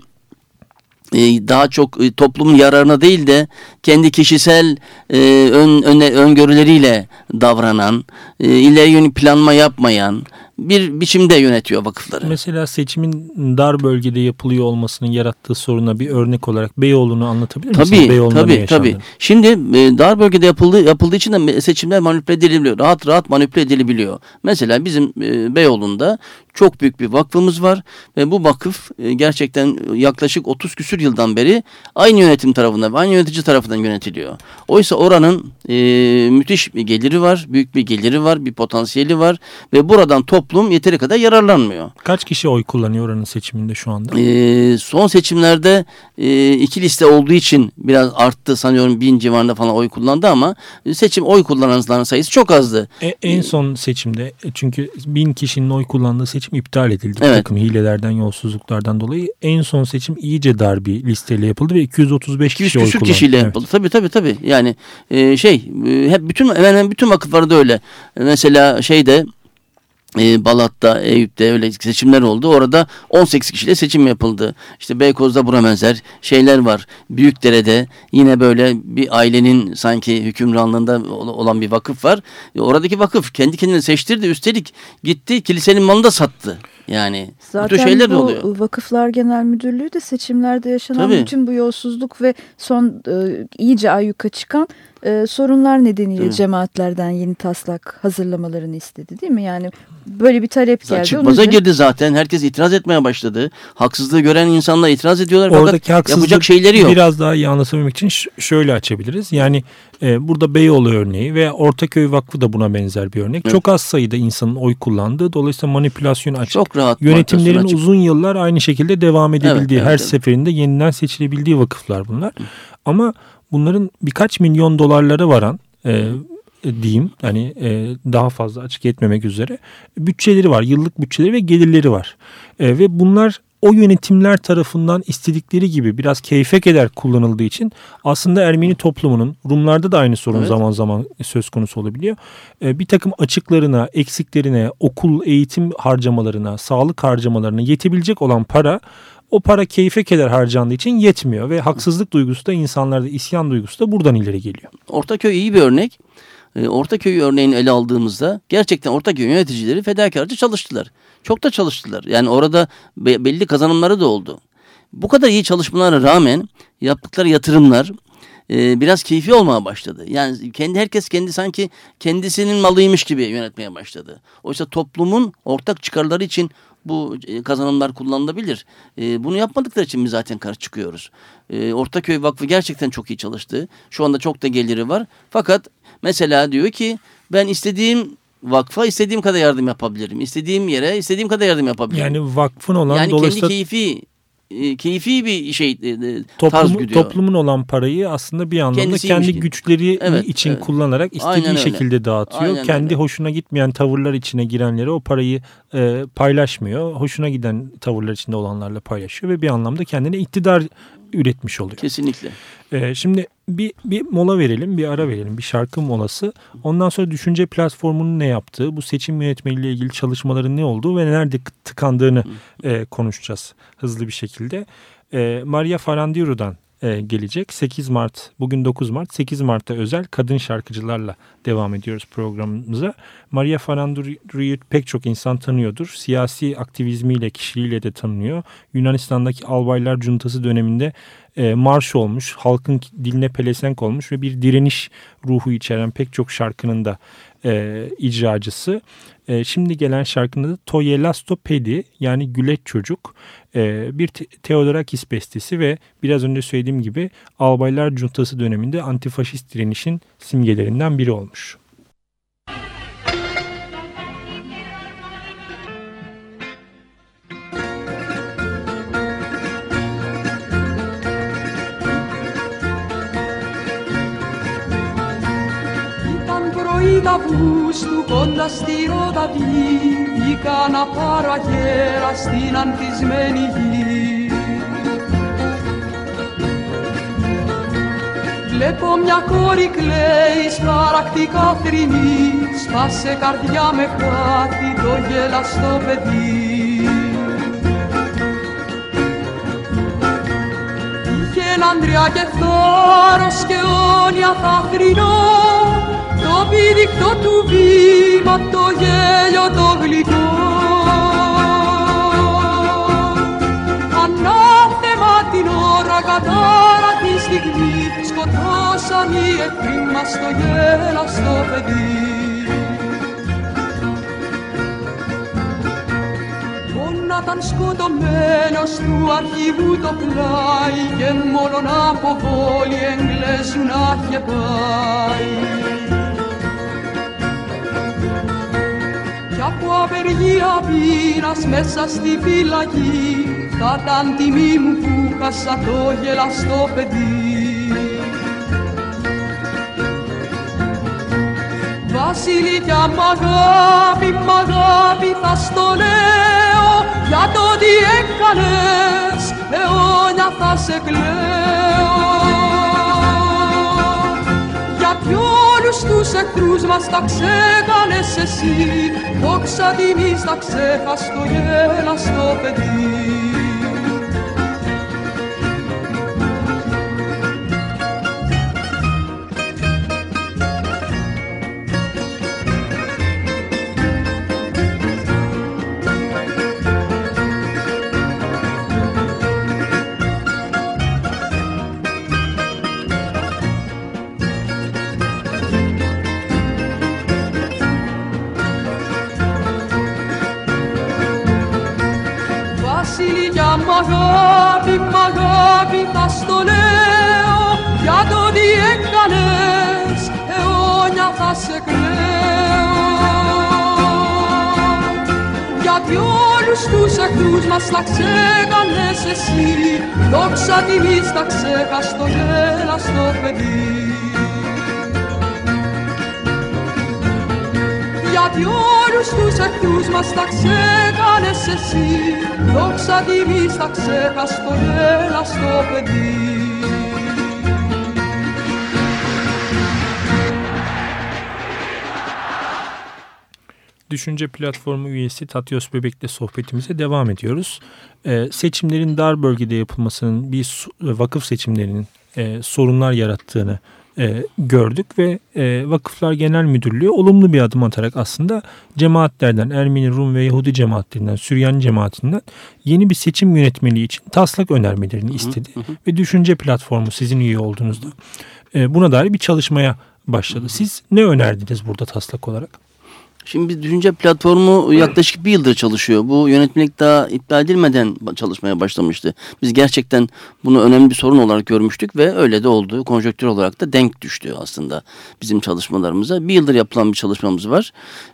S5: daha çok e, toplumun yararına değil de kendi kişisel e, ön, öne, öngörüleriyle davranan, e, ileri yönelik planlama yapmayan, bir biçimde yönetiyor vakıfları.
S2: Mesela seçimin dar bölgede yapılıyor olmasının yarattığı soruna bir örnek olarak Beyoğlu'nu anlatabilir
S5: tabii,
S2: misiniz? Beyoğlu'nda
S5: tabii, tabii. Şimdi e, dar bölgede yapıldığı, yapıldığı için de seçimler manipüle edilebiliyor. Rahat rahat manipüle edilebiliyor. Mesela bizim e, Beyoğlu'nda çok büyük bir vakfımız var ve bu vakıf e, gerçekten yaklaşık 30 küsür yıldan beri aynı yönetim tarafından aynı yönetici tarafından yönetiliyor. Oysa oranın e, müthiş bir geliri var, büyük bir geliri var, bir potansiyeli var ve buradan toplum yeteri kadar yararlanmıyor.
S2: Kaç kişi oy kullanıyor oranın seçiminde şu anda?
S5: E, son seçimlerde e, iki liste olduğu için biraz arttı sanıyorum bin civarında falan oy kullandı ama seçim oy kullananların sayısı çok azdı.
S2: E, en son seçimde çünkü bin kişinin oy kullandığı seçim iptal edildi. Evet. Bir takım hilelerden, yolsuzluklardan dolayı en son seçim iyice dar bir listeyle yapıldı ve 235 kişi oy kullandı.
S5: kişiyle evet. yapıldı. Tabii tabii tabii. Yani e, şey e, hep bütün hemen hemen bütün vakıflarda öyle. Mesela şeyde e, Balat'ta, Eyüp'te öyle seçimler oldu. Orada 18 kişiyle seçim yapıldı. İşte Beykoz'da buna benzer şeyler var. Büyükdere'de yine böyle bir ailenin sanki hükümranlığında olan bir vakıf var. E, oradaki vakıf kendi kendini seçtirdi. Üstelik gitti kilisenin malını da sattı. Yani
S3: Zaten bütün şeyler bu oluyor. Vakıflar Genel Müdürlüğü de seçimlerde yaşanan Tabii. bütün bu yolsuzluk ve son e, iyice ayyuka çıkan e, sorunlar nedeniyle evet. cemaatlerden yeni taslak hazırlamalarını istedi değil mi? Yani böyle bir talep geldi.
S5: Çıkmaza girdi zaten. Herkes itiraz etmeye başladı. Haksızlığı gören insanlar itiraz ediyorlar Oradaki fakat yapacak şeyleri yok.
S2: Biraz daha iyi anlatabilmek için şöyle açabiliriz. Yani e, burada Beyoğlu örneği ve Ortaköy Vakfı da buna benzer bir örnek. Evet. Çok az sayıda insanın oy kullandığı dolayısıyla manipülasyon açık. Çok rahat. Yönetimlerin açık. uzun yıllar aynı şekilde devam edebildiği, evet, her evet. seferinde yeniden seçilebildiği vakıflar bunlar. Ama bunların birkaç milyon dolarları varan e, diyeyim hani e, daha fazla açık etmemek üzere bütçeleri var yıllık bütçeleri ve gelirleri var e, ve bunlar o yönetimler tarafından istedikleri gibi biraz keyfe keder kullanıldığı için aslında Ermeni toplumunun Rumlarda da aynı sorun evet. zaman zaman söz konusu olabiliyor. E, bir takım açıklarına, eksiklerine, okul eğitim harcamalarına, sağlık harcamalarına yetebilecek olan para o para keyfe keder harcandığı için yetmiyor ve haksızlık duygusu da insanlarda isyan duygusu da buradan ileri geliyor.
S5: Ortaköy iyi bir örnek. E, Ortaköy örneğini ele aldığımızda gerçekten Ortaköy yöneticileri fedakarca çalıştılar. Çok da çalıştılar. Yani orada belli kazanımları da oldu. Bu kadar iyi çalışmalara rağmen yaptıkları yatırımlar e, biraz keyfi olmaya başladı. Yani kendi herkes kendi sanki kendisinin malıymış gibi yönetmeye başladı. Oysa toplumun ortak çıkarları için bu e, kazanımlar kullanılabilir. E, bunu yapmadıkları için mi zaten karşı çıkıyoruz? E, Ortaköy Vakfı gerçekten çok iyi çalıştı. Şu anda çok da geliri var. Fakat mesela diyor ki ben istediğim vakfa istediğim kadar yardım yapabilirim. İstediğim yere istediğim kadar yardım yapabilirim.
S2: Yani vakfın olan
S5: yani dolayısıyla... kendi keyfi e, keyfi bir şey e, e,
S2: Toplum, tarz güdüyor. Toplumun olan parayı aslında bir anlamda kendi gibi. güçleri evet, için evet. kullanarak istediği Aynen şekilde öyle. dağıtıyor. Aynen kendi öyle. hoşuna gitmeyen tavırlar içine girenlere o parayı e, paylaşmıyor. Hoşuna giden tavırlar içinde olanlarla paylaşıyor ve bir anlamda kendine iktidar üretmiş oluyor.
S5: Kesinlikle.
S2: Ee, şimdi bir, bir mola verelim, bir ara verelim, bir şarkı molası. Ondan sonra düşünce platformunun ne yaptığı, bu seçim yönetmeliğiyle ilgili çalışmaların ne olduğu ve nerede tıkandığını e, konuşacağız hızlı bir şekilde. E, Maria Farandiru'dan e, gelecek. 8 Mart, bugün 9 Mart, 8 Mart'ta özel kadın şarkıcılarla devam ediyoruz programımıza. Maria Faranduru'yu pek çok insan tanıyordur. Siyasi aktivizmiyle, kişiliğiyle de tanınıyor. Yunanistan'daki albaylar cuntası döneminde e, marş olmuş, halkın diline pelesenk olmuş ve bir direniş ruhu içeren pek çok şarkının da e, icracısı. E, şimdi gelen şarkının adı Toyelasto Pedi yani Güleç Çocuk. E, bir Theodorakis bestesi ve biraz önce söylediğim gibi Albaylar Cuntası döneminde antifaşist direnişin simgelerinden biri olmuş.
S6: Αυγούστου κοντά στη Ροδαβή να πάρω αγέρα στην ανθισμένη γη. Βλέπω μια κόρη κλαίει σπαρακτικά θρυνή Σπάσε καρδιά με κάτι το γελαστό παιδί Είχε λαντριά και θάρρος και όνια θα θρυνώ Το πηδηκτό του βήμα το γέλιο το γλυκό Ανάθεμα την ώρα κατάρα τη στιγμή σκοτώσαν οι εχθροί μας το γέλαστο παιδί ήταν σκοτωμένος του αρχηγού το πλάι και μόνον από πόλη Εγγλέζου να είχε πάει. Από απεργία πείνας μέσα στη φυλακή. Θα ήταν τιμή μου που χάσα το γελαστό παιδί. Βασιλικιά μ' αγάπη, μ' αγάπη θα στο λέω. Για το τι έκανες αιώνια θα σε κλαίω όλους τους εχθρούς μας τα ξέκανες εσύ. Δόξα τιμής τα ξέχας το γέλαστο παιδί τους εχθρούς μας τα ξέκανες εσύ. Δόξα τιμής τα ξέχας το γέλαστο παιδί. Γιατί όλους τους εχθρούς μας τα ξέκανες εσύ. Δόξα τιμής τα ξέχας το γέλαστο παιδί
S2: Düşünce Platformu üyesi Tatyos Bebek'le sohbetimize devam ediyoruz. Ee, seçimlerin dar bölgede yapılmasının bir vakıf seçimlerinin e, sorunlar yarattığını e, gördük ve e, Vakıflar Genel Müdürlüğü olumlu bir adım atarak aslında cemaatlerden, Ermeni, Rum ve Yahudi cemaatlerinden, Süryani cemaatinden yeni bir seçim yönetmeliği için taslak önermelerini istedi. Hı hı. Ve Düşünce Platformu sizin üye olduğunuzda e, buna dair bir çalışmaya başladı. Siz ne önerdiniz burada taslak olarak?
S5: Şimdi bir düşünce platformu yaklaşık bir yıldır çalışıyor. Bu yönetmelik daha iptal edilmeden çalışmaya başlamıştı. Biz gerçekten bunu önemli bir sorun olarak görmüştük ve öyle de oldu. Konjöktür olarak da denk düştü aslında bizim çalışmalarımıza. Bir yıldır yapılan bir çalışmamız var.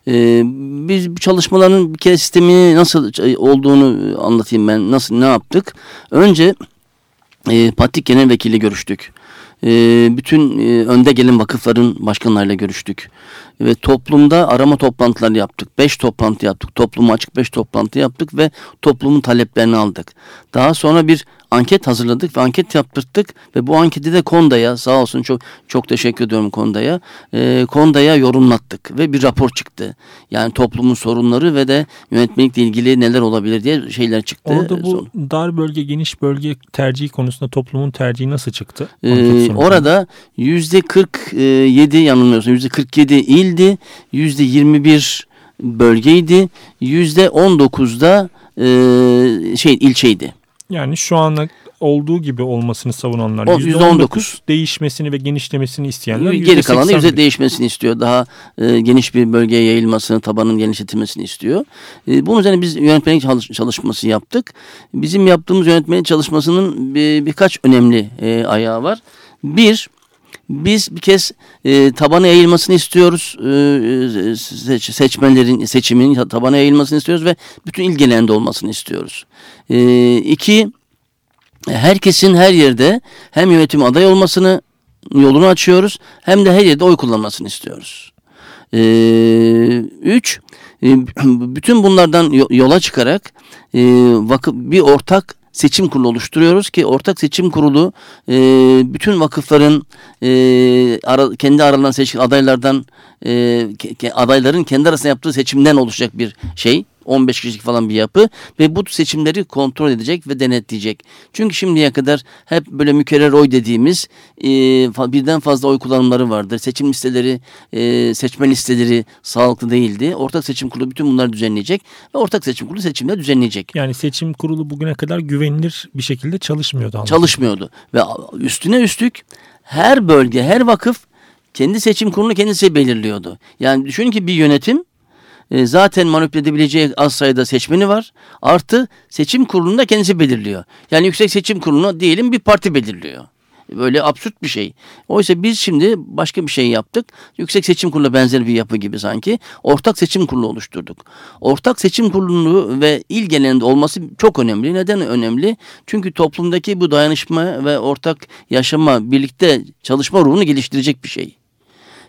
S5: Ee, biz bu çalışmaların bir kere sistemi nasıl olduğunu anlatayım ben. Nasıl ne yaptık? Önce e, Patrik Genel Vekili görüştük. E, bütün e, önde gelen vakıfların başkanlarıyla görüştük ve toplumda arama toplantıları yaptık. Beş toplantı yaptık. Topluma açık beş toplantı yaptık ve toplumun taleplerini aldık. Daha sonra bir anket hazırladık ve anket yaptırdık ve bu anketi de Konda'ya sağ olsun çok çok teşekkür ediyorum Konda'ya. E, Konda'ya yorumlattık ve bir rapor çıktı. Yani toplumun sorunları ve de yönetmelikle ilgili neler olabilir diye şeyler çıktı.
S2: Orada bu Sonra. dar bölge geniş bölge tercihi konusunda toplumun tercihi nasıl çıktı?
S5: E, orada yüzde 47 yanılmıyorsam yüzde 47 ildi. Yüzde 21 bölgeydi. Yüzde 19'da e, şey ilçeydi.
S2: Yani şu anda olduğu gibi olmasını savunanlar o, %19 değişmesini ve genişlemesini isteyenler
S5: geri kalan da yüzde değişmesini istiyor. Daha e, geniş bir bölgeye yayılmasını, tabanın genişletilmesini istiyor. E, bunun üzerine biz yönetmenlik çalış, çalışması yaptık. Bizim yaptığımız yönetmenlik çalışmasının bir, birkaç önemli e, ayağı var. Bir, biz bir kez e, tabana yayılmasını istiyoruz. E, seç, seçmenlerin seçimin tabana yayılmasını istiyoruz ve bütün ilgilerinde olmasını istiyoruz. E, iki, herkesin her yerde hem yönetim aday olmasını yolunu açıyoruz hem de her yerde oy kullanmasını istiyoruz. E, üç, e, bütün bunlardan yola çıkarak e, vakıf, bir ortak seçim kurulu oluşturuyoruz ki ortak seçim kurulu e, bütün vakıfların e, ara, kendi aralarından seçkin adaylardan e, adayların kendi arasında yaptığı seçimden oluşacak bir şey. 15 kişilik falan bir yapı ve bu seçimleri kontrol edecek ve denetleyecek. Çünkü şimdiye kadar hep böyle mükerrer oy dediğimiz e, birden fazla oy kullanımları vardır. Seçim listeleri, e, seçmen listeleri sağlıklı değildi. Ortak seçim kurulu bütün bunları düzenleyecek ve ortak seçim kurulu seçimleri düzenleyecek.
S2: Yani seçim kurulu bugüne kadar güvenilir bir şekilde çalışmıyordu. Anladım.
S5: Çalışmıyordu ve üstüne üstlük her bölge, her vakıf kendi seçim kurulunu kendisi belirliyordu. Yani düşünün ki bir yönetim e, zaten manipüle edebileceği az sayıda seçmeni var. Artı seçim kurulunu da kendisi belirliyor. Yani yüksek seçim kurulunu diyelim bir parti belirliyor. Böyle absürt bir şey. Oysa biz şimdi başka bir şey yaptık. Yüksek Seçim Kurulu benzer bir yapı gibi sanki. Ortak Seçim Kurulu oluşturduk. Ortak Seçim Kurulu ve il genelinde olması çok önemli. Neden önemli? Çünkü toplumdaki bu dayanışma ve ortak yaşama, birlikte çalışma ruhunu geliştirecek bir şey.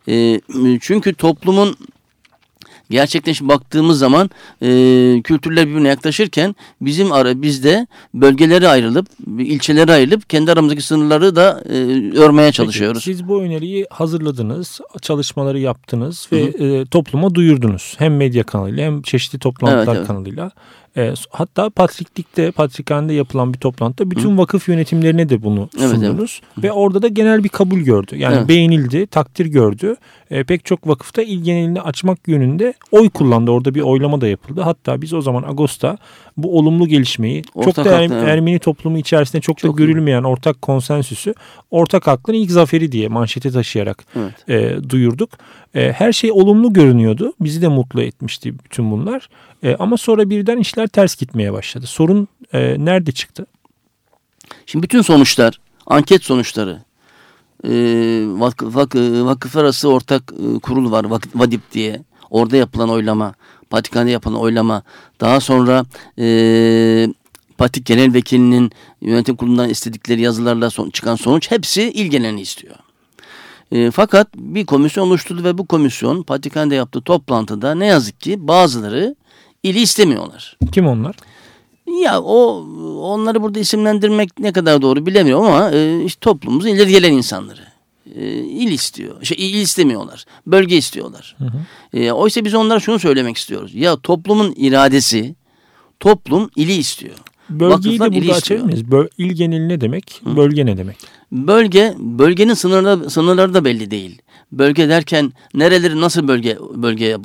S5: E, çünkü toplumun gerçekten şimdi baktığımız zaman e, kültürler birbirine yaklaşırken bizim ara bizde bölgelere ayrılıp ilçelere ayrılıp kendi aramızdaki sınırları da e, örmeye çalışıyoruz.
S2: Peki, siz bu öneriyi hazırladınız, çalışmaları yaptınız ve E, topluma duyurdunuz. Hem medya kanalıyla hem çeşitli toplantılar evet, evet. kanalıyla. E, hatta Patriklik'te, Patrikhane'de yapılan bir toplantıda bütün Hı. vakıf yönetimlerine de bunu sundunuz. Evet, evet. Ve orada da genel bir kabul gördü. Yani evet. beğenildi, takdir gördü. E, pek çok vakıfta il genelini açmak yönünde oy kullandı. Orada bir oylama da yapıldı. Hatta biz o zaman Ağustos'ta bu olumlu gelişmeyi ortak çok da er, Ermeni toplumu içerisinde çok, çok da görülmeyen iyi. ortak konsensüsü ortak aklın ilk zaferi diye manşete taşıyarak evet. e, duyurduk. E, her şey olumlu görünüyordu. Bizi de mutlu etmişti bütün bunlar. E, ama sonra birden işler ters gitmeye başladı. Sorun e, nerede çıktı?
S5: Şimdi bütün sonuçlar, anket sonuçları, e, vakıf, vak, vakıf arası ortak e, kurul var, vak, VADİP diye. Orada yapılan oylama, Patrikhane'de yapılan oylama, daha sonra e, Patik Genel Vekilinin yönetim kurulundan istedikleri yazılarla son, çıkan sonuç hepsi il genelini istiyor. E, fakat bir komisyon oluşturdu ve bu komisyon Patrikhane'de yaptığı toplantıda ne yazık ki bazıları ili istemiyorlar.
S2: Kim onlar?
S5: Ya o onları burada isimlendirmek ne kadar doğru bilemiyorum ama e, işte toplumumuzun ileri gelen insanları. E, il istiyor. Şey, il istemiyorlar. Bölge istiyorlar. Hı hı. E, oysa biz onlara şunu söylemek istiyoruz. Ya toplumun iradesi toplum ili istiyor.
S2: Bölgeyi Vakıflar de burada açabilir miyiz? Böl il geneli ne demek? Hı. Bölge ne demek?
S5: Bölge, bölgenin sınırları, sınırları da belli değil. Bölge derken nereleri nasıl bölge bölgeye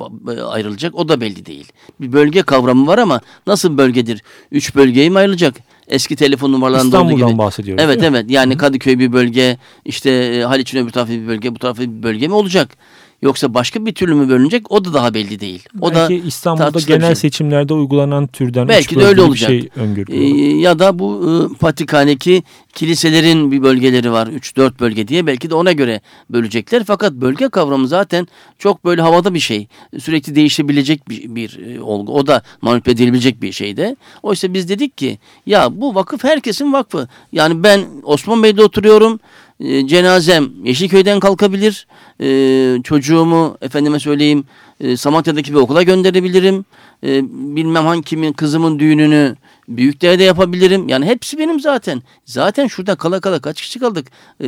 S5: ayrılacak o da belli değil. Bir bölge kavramı var ama nasıl bölgedir? Üç bölgeye mi ayrılacak? Eski telefon numaralarında
S2: İstanbul'dan gibi. bahsediyoruz.
S5: Evet evet yani Kadıköy bir bölge işte e, Haliç'in öbür tarafı bir bölge bu tarafı bir bölge mi olacak? Yoksa başka bir türlü mü bölünecek o da daha belli değil. O
S2: Belki da İstanbul'da genel şey. seçimlerde uygulanan türden
S5: Belki de öyle olacak. Şey öngörülüyor. Ee, ya da bu e, Patrikhane'deki kiliselerin bir bölgeleri var. 3-4 bölge diye belki de ona göre bölecekler. Fakat bölge kavramı zaten çok böyle havada bir şey. Sürekli değişebilecek bir, bir e, olgu. O da manipüle edilebilecek bir şeyde. Oysa biz dedik ki ya bu vakıf herkesin vakfı. Yani ben Osman Bey'de oturuyorum. E, cenazem Yeşilköy'den kalkabilir. E, çocuğumu efendime söyleyeyim e, Samatya'daki bir okula gönderebilirim. E, bilmem hangi kimin kızımın düğününü Büyükleri de yapabilirim. Yani hepsi benim zaten. Zaten şurada kala kala kaç kişi kaldık? Ee,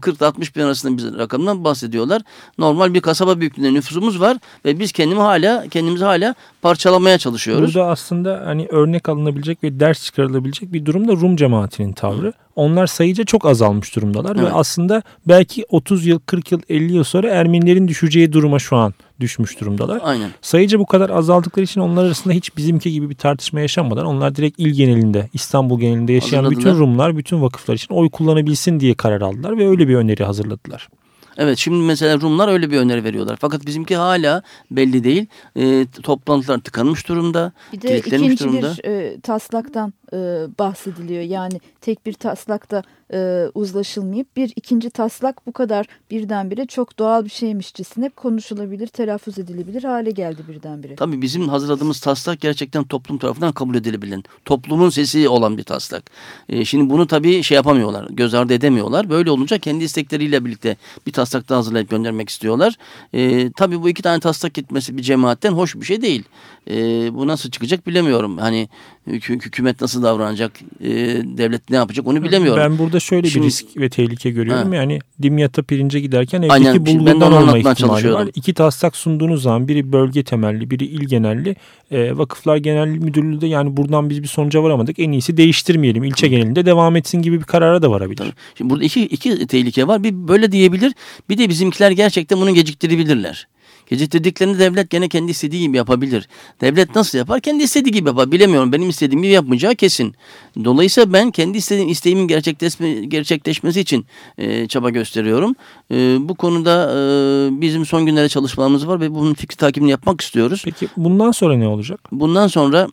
S5: 40-60 bin arasında bir rakamdan bahsediyorlar. Normal bir kasaba büyüklüğünde nüfusumuz var ve biz kendimi hala kendimizi hala parçalamaya çalışıyoruz.
S2: Burada aslında hani örnek alınabilecek ve ders çıkarılabilecek bir durum da Rum cemaatinin tavrı. Onlar sayıca çok azalmış durumdalar evet. ve aslında belki 30 yıl, 40 yıl, 50 yıl sonra Ermenilerin düşeceği duruma şu an düşmüş durumdalar.
S5: Aynen.
S2: Sayıca bu kadar azaldıkları için onlar arasında hiç bizimki gibi bir tartışma yaşanmadan onlar direkt il genelinde, İstanbul genelinde yaşayan bütün Rumlar, bütün vakıflar için oy kullanabilsin diye karar aldılar ve öyle bir öneri hazırladılar.
S5: Evet şimdi mesela Rumlar öyle bir öneri veriyorlar. Fakat bizimki hala belli değil. E, toplantılar tıkanmış durumda.
S3: Bir de ikinci durumda. bir e, taslaktan e, bahsediliyor. Yani tek bir taslakta e, uzlaşılmayıp bir ikinci taslak bu kadar birdenbire çok doğal bir şeymişçesine konuşulabilir, telaffuz edilebilir hale geldi birdenbire.
S5: Tabii bizim hazırladığımız taslak gerçekten toplum tarafından kabul edilebilen, toplumun sesi olan bir taslak. E, şimdi bunu tabii şey yapamıyorlar, göz ardı edemiyorlar. Böyle olunca kendi istekleriyle birlikte bir taslak da hazırlayıp göndermek istiyorlar. E, tabii bu iki tane taslak gitmesi bir cemaatten hoş bir şey değil. E, bu nasıl çıkacak bilemiyorum. Hani hükümet nasıl nasıl davranacak, e, devlet ne yapacak onu bilemiyorum.
S2: Ben burada şöyle
S5: Şimdi-
S2: bir risk ve tehlike görüyorum.
S5: Ha.
S2: Yani dimyata pirince giderken
S5: Aynen,
S2: evdeki bulgurdan
S5: onu
S2: olma ihtimali var. İki taslak sunduğunuz zaman biri bölge temelli, biri il genelli. E, Vakıflar Genel Müdürlüğü de yani buradan biz bir sonuca varamadık. En iyisi değiştirmeyelim. ilçe genelinde devam etsin gibi bir karara da varabilir.
S5: Tabii. Şimdi burada iki, iki tehlike var. Bir böyle diyebilir. Bir de bizimkiler gerçekten bunu geciktirebilirler. Geciktirdiklerini devlet gene kendi istediği gibi yapabilir. Devlet nasıl yapar? Kendi istediği gibi yapar. Bilemiyorum. Benim istediğim gibi yapmayacağı kesin. Dolayısıyla ben kendi istediğim isteğimin gerçekleşme, gerçekleşmesi için e, çaba gösteriyorum. E, bu konuda e, bizim son günlerde çalışmalarımız var ve bunun fikri takibini yapmak istiyoruz.
S2: Peki bundan sonra ne olacak?
S5: Bundan sonra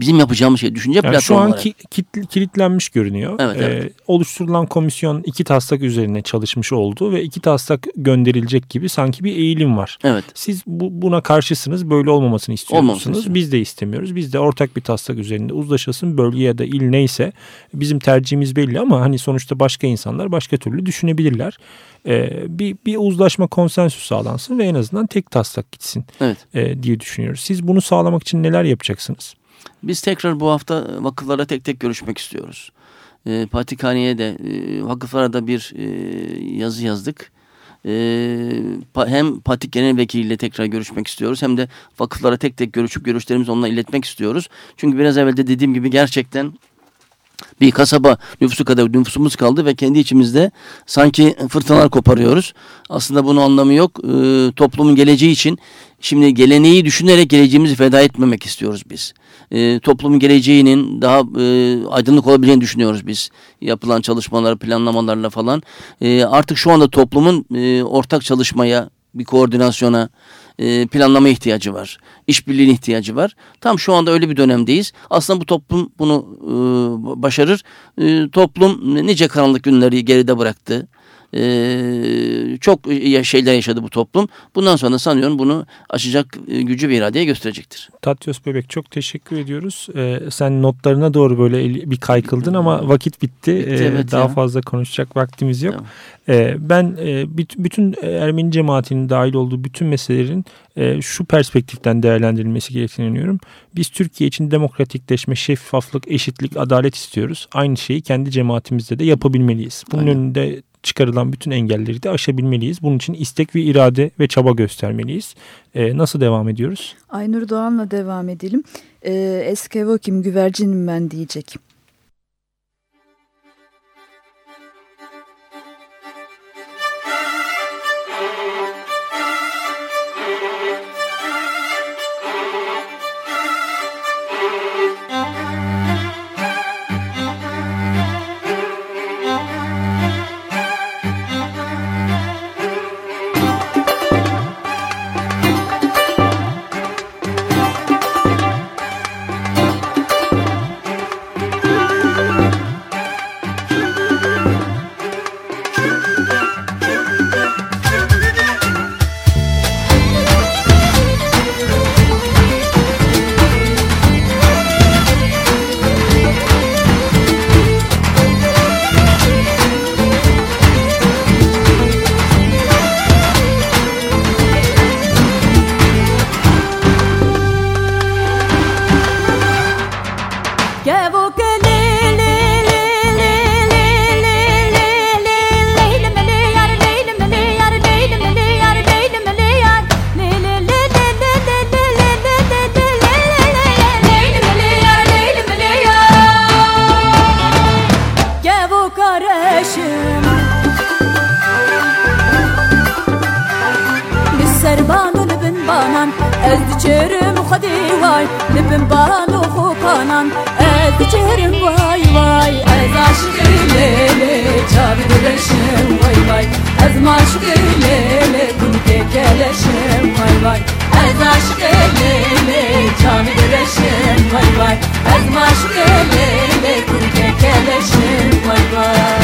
S5: bizim yapacağımız şey düşünce
S2: Yani şu
S5: platformları.
S2: an ki, kit- kilitlenmiş görünüyor.
S5: Evet, evet.
S2: Ee, oluşturulan komisyon iki taslak üzerine çalışmış oldu ve iki taslak gönderilecek gibi sanki bir eğilim var.
S5: Evet.
S2: Siz bu, buna karşısınız. Böyle olmamasını istiyor
S5: Olmamasını
S2: musunuz?
S5: istiyorum.
S2: Biz de istemiyoruz. Biz de ortak bir taslak üzerinde uzlaşılsın. Bölge ya da il neyse bizim tercihimiz belli ama hani sonuçta başka insanlar başka türlü düşünebilirler. Ee, bir, bir uzlaşma konsensüs sağlansın ve en azından tek taslak gitsin
S5: Evet.
S2: e, diye düşünüyoruz. Siz bunu sağlamak için neler yapacaksınız?
S5: Biz tekrar bu hafta vakıflara tek tek görüşmek istiyoruz. E, Patrikhane'ye de e, vakıflara da bir e, yazı yazdık. E, pa- hem Patrik Genel Vekiliyle tekrar görüşmek istiyoruz hem de vakıflara tek tek görüşüp görüşlerimizi onunla iletmek istiyoruz. Çünkü biraz evvel de dediğim gibi gerçekten bir kasaba nüfusu kadar nüfusumuz kaldı ve kendi içimizde sanki fırtınalar koparıyoruz. Aslında bunun anlamı yok. Ee, toplumun geleceği için şimdi geleneği düşünerek geleceğimizi feda etmemek istiyoruz biz. Ee, toplumun geleceğinin daha e, aydınlık olabileceğini düşünüyoruz biz. Yapılan çalışmalar, planlamalarla falan. Ee, artık şu anda toplumun e, ortak çalışmaya, bir koordinasyona, e, planlama ihtiyacı var. İşbirliğine ihtiyacı var. Tam şu anda öyle bir dönemdeyiz. Aslında bu toplum bunu e, başarır. E, toplum nice karanlık günleri geride bıraktı. E, çok ya- şeyler yaşadı bu toplum. Bundan sonra sanıyorum bunu aşacak e, gücü ve iradeye gösterecektir.
S2: Tatyos Bebek çok teşekkür ediyoruz. Ee, sen notlarına doğru böyle bir kaykıldın ama vakit bitti.
S5: Bitti,
S2: Ee,
S5: evet
S2: daha
S5: ya.
S2: fazla konuşacak vaktimiz yok.
S5: Tamam.
S2: Ee, ben e, büt- bütün Ermeni cemaatinin dahil olduğu bütün meselelerin e, şu perspektiften değerlendirilmesi gerektiğini inanıyorum. Biz Türkiye için demokratikleşme, şeffaflık, eşitlik, adalet istiyoruz. Aynı şeyi kendi cemaatimizde de yapabilmeliyiz. Bunun
S5: Aynen.
S2: önünde çıkarılan bütün engelleri de aşabilmeliyiz. Bunun için istek ve irade ve çaba göstermeliyiz. Ee, nasıl devam ediyoruz?
S3: Aynur Doğan'la devam edelim. Ee, Eskevokim güvercinim ben diyecek.
S4: keleşim vay vay. Ez aşkı lele kunke keleşim vay vay. Ez aşkı lele cami direşim vay vay. Ez aşkı lele kunke keleşim vay vay.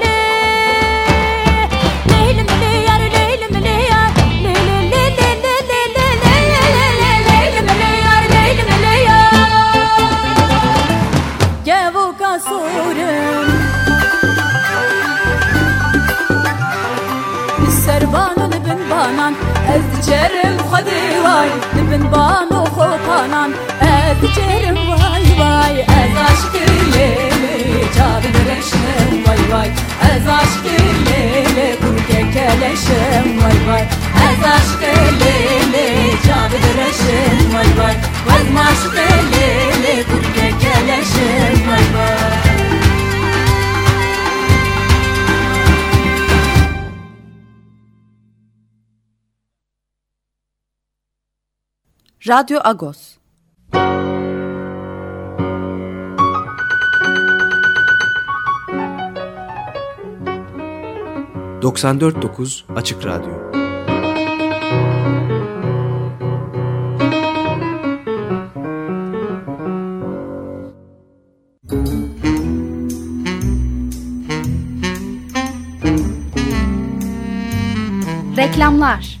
S4: جاب درشم واي واي از معشق ليلي كنت كلشم واي واي از عشق ليلي جاب درشم واي واي از معشق ليلي كنت كلشم واي واي
S1: Radyo Agos.
S7: ...94.9 Açık Radyo.
S1: Reklamlar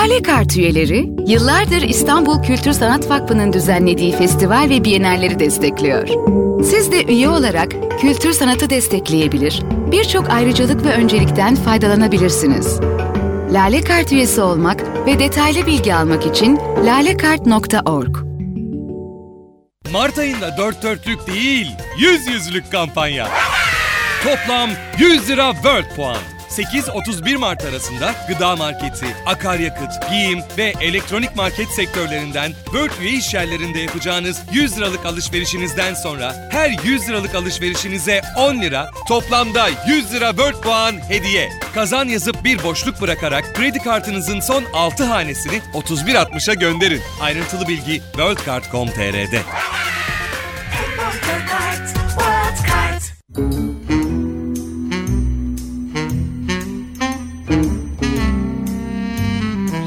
S8: Lale Kart üyeleri yıllardır İstanbul Kültür Sanat Vakfı'nın düzenlediği festival ve bienalleri destekliyor. Siz de üye olarak kültür sanatı destekleyebilir, birçok ayrıcalık ve öncelikten faydalanabilirsiniz. Lale Kart üyesi olmak ve detaylı bilgi almak için lalekart.org
S9: Mart ayında dört dörtlük değil, yüz yüzlük kampanya. Toplam 100 lira World Puan. 8-31 Mart arasında gıda marketi, akaryakıt, giyim ve elektronik market sektörlerinden World üye işyerlerinde yapacağınız 100 liralık alışverişinizden sonra her 100 liralık alışverişinize 10 lira, toplamda 100 lira World puan hediye. Kazan yazıp bir boşluk bırakarak kredi kartınızın son 6 hanesini 3160'a gönderin. Ayrıntılı bilgi worldcard.com.tr'de.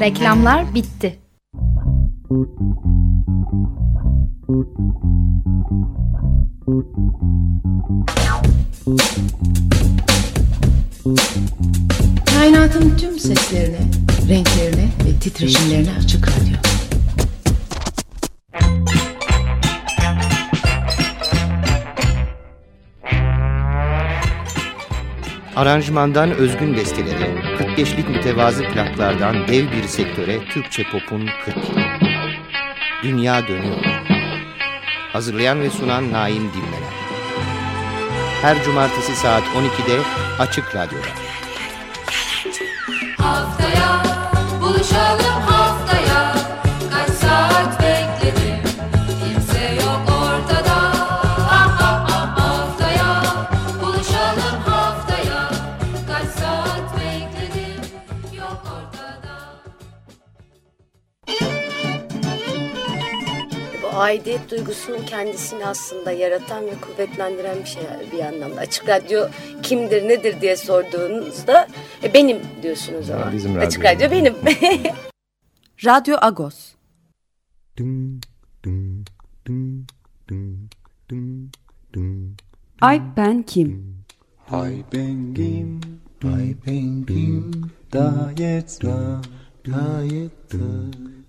S1: Reklamlar bitti.
S10: Kainatın tüm seslerine, renklerine ve titreşimlerine açık radyo.
S11: Aranjmandan özgün bestelere, 45'lik mütevazı plaklardan dev bir sektöre Türkçe popun 40 yılı. Dünya dönüyor. Hazırlayan ve sunan Naim Dilmeler. Her cumartesi saat 12'de Açık Radyo'da.
S12: Haftaya buluşalım
S13: aidiyet duygusunun kendisini aslında yaratan ve kuvvetlendiren bir şey bir anlamda. Açık radyo kimdir nedir diye sorduğunuzda e, benim diyorsunuz ama.
S14: bizim
S13: Açık
S14: radyo.
S13: radyo benim.
S1: Radyo Agos.
S15: Ay ben kim?
S16: Hai ben kim? Hai ben kim? Da jetzt da, da jetzt da.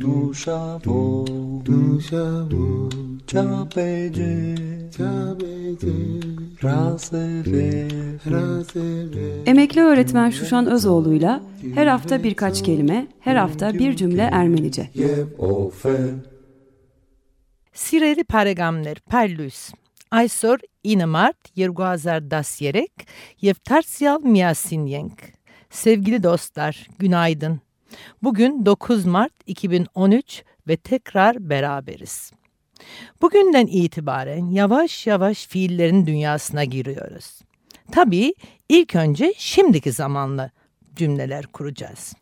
S16: temps, et le temps, j'ai une j'ai une Chetaken, chetaken, hotara, hotara, Gemini, Gemini, nous chavo, nous chavo, Çabece, çabece, rasere, rasere.
S14: Emekli öğretmen Şuşan Özoğlu'yla her hafta birkaç kelime, her hafta bir cümle Ermenice.
S15: Սիրելի բարեկամներ, Փայլուս։ Այսօր 9 մարտ 2013 եւ Tarsiyal միասին ենք։ Sevgili dostlar, günaydın. Bugün 9 Mart 2013 ve tekrar beraberiz. Bugünden itibaren yavaş yavaş fiillerin dünyasına giriyoruz. Tabii ilk önce şimdiki zamanlı cümleler kuracağız.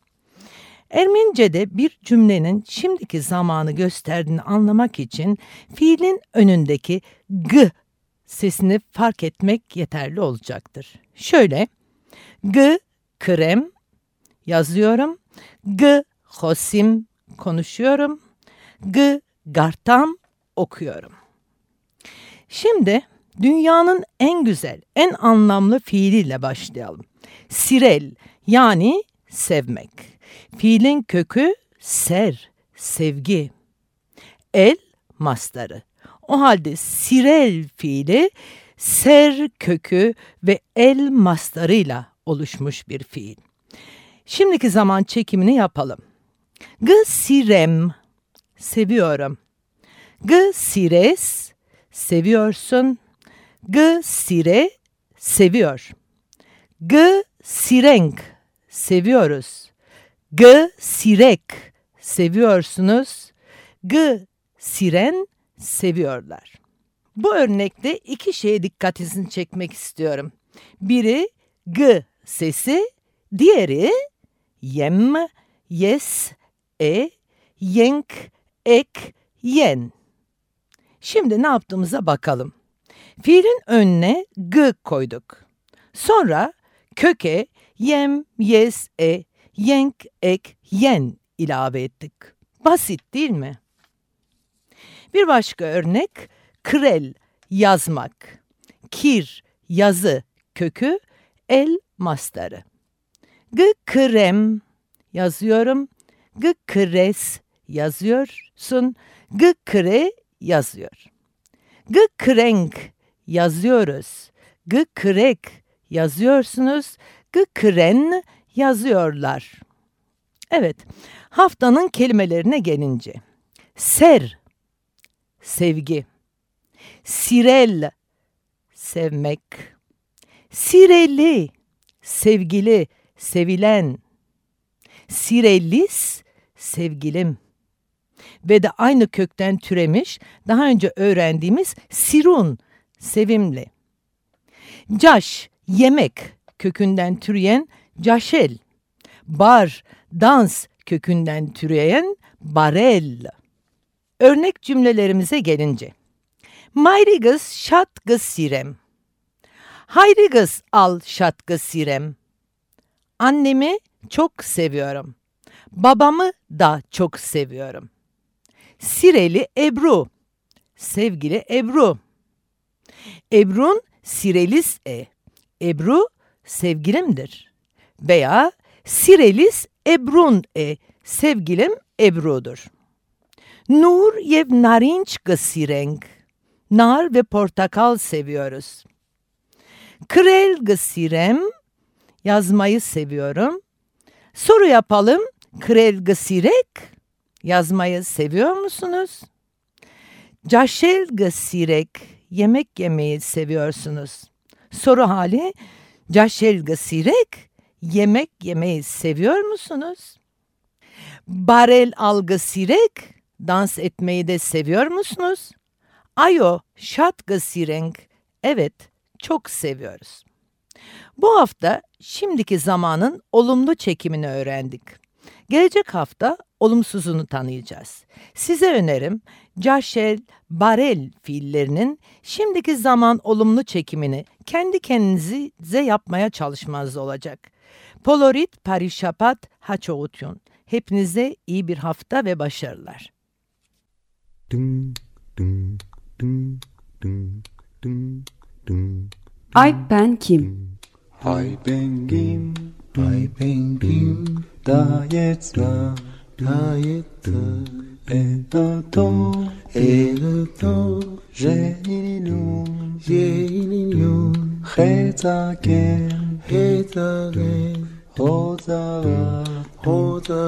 S15: Ermenice'de bir cümlenin şimdiki zamanı gösterdiğini anlamak için fiilin önündeki g sesini fark etmek yeterli olacaktır. Şöyle g krem yazıyorum, g hosim konuşuyorum, g gartam okuyorum. Şimdi dünyanın en güzel, en anlamlı fiiliyle başlayalım. Sirel yani sevmek. Fiilin kökü ser, sevgi. El mastarı. O halde sirel fiili ser kökü ve el mastarıyla oluşmuş bir fiil. Şimdiki zaman çekimini yapalım. G sirem seviyorum. G sires seviyorsun. G sire seviyor. G sirenk seviyoruz. G sirek seviyorsunuz. G siren seviyorlar. Bu örnekte iki şeye dikkatinizi çekmek istiyorum. Biri G sesi, diğeri yem, yes, e, yenk, ek, yen. Şimdi ne yaptığımıza bakalım. Fiilin önüne g koyduk. Sonra köke yem, yes, e, yenk, ek, yen ilave ettik. Basit değil mi? Bir başka örnek krel yazmak, kir yazı kökü, el mastarı. G krem yazıyorum, g kres yazıyorsun, g kre yazıyor. G krenk yazıyoruz. G krek yazıyorsunuz. G kren yazıyorlar. Evet, haftanın kelimelerine gelince. Ser, sevgi. Sirel, sevmek. Sireli, sevgili, sevilen. Sirellis, sevgilim. Ve de aynı kökten türemiş, daha önce öğrendiğimiz sirun, sevimli. Caş, yemek kökünden türeyen caşel. Bar, dans kökünden türeyen barel. Örnek cümlelerimize gelince. Mayrigız şatgı sirem. Hayrigız al şatgı sirem. Annemi çok seviyorum. Babamı da çok seviyorum. Sireli Ebru. Sevgili Ebru. Ebrun Sirelis e. Ebru sevgilimdir. Veya Sirelis Ebrun e. Sevgilim Ebru'dur. Nur yev narinç gısireng. Nar ve portakal seviyoruz. Krel gısirem. Yazmayı seviyorum. Soru yapalım. Krel gısirek. Yazmayı seviyor musunuz? Caşel gısirek. Yemek yemeyi seviyorsunuz. Soru hali. Caşel gısirek. Yemek yemeyi seviyor musunuz? Barel algı sirek, dans etmeyi de seviyor musunuz? Ayo, şatgı sirenk, evet çok seviyoruz. Bu hafta şimdiki zamanın olumlu çekimini öğrendik. Gelecek hafta olumsuzunu tanıyacağız. Size önerim caşel, barel fiillerinin şimdiki zaman olumlu çekimini kendi kendinize yapmaya çalışmanız olacak. Polorit parişapat haçoğutyon Hepinize iyi bir hafta ve başarılar.
S14: Ay ben kim?
S16: hide 冰冰，大叶子，大叶子，一朵朵一朵朵 seek ta yitsa ta yitsa hey huta hay huta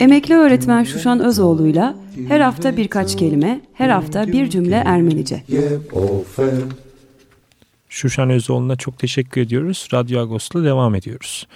S14: Emekli öğretmen Şuşan Özoğlu'yla her hafta birkaç kelime, her hafta bir cümle Ermenice.
S2: Şuşan Özoğlu'na çok teşekkür ediyoruz. Radyo Agos'la devam ediyoruz.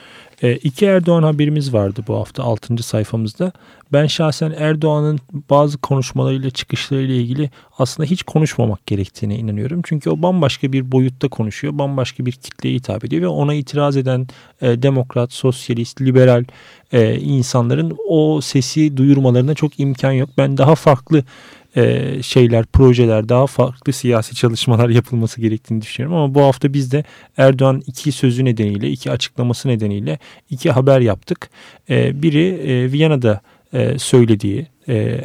S2: E, iki Erdoğan haberimiz vardı bu hafta 6. sayfamızda. Ben şahsen Erdoğan'ın bazı konuşmalarıyla çıkışlarıyla ilgili aslında hiç konuşmamak gerektiğine inanıyorum. Çünkü o bambaşka bir boyutta konuşuyor. Bambaşka bir kitleye hitap ediyor ve ona itiraz eden e, demokrat, sosyalist, liberal e, insanların o sesi duyurmalarına çok imkan yok. Ben daha farklı e, şeyler, projeler, daha farklı siyasi çalışmalar yapılması gerektiğini düşünüyorum. Ama bu hafta biz de Erdoğan iki sözü nedeniyle, iki açıklaması nedeniyle iki haber yaptık. E, biri e, Viyana'da söylediği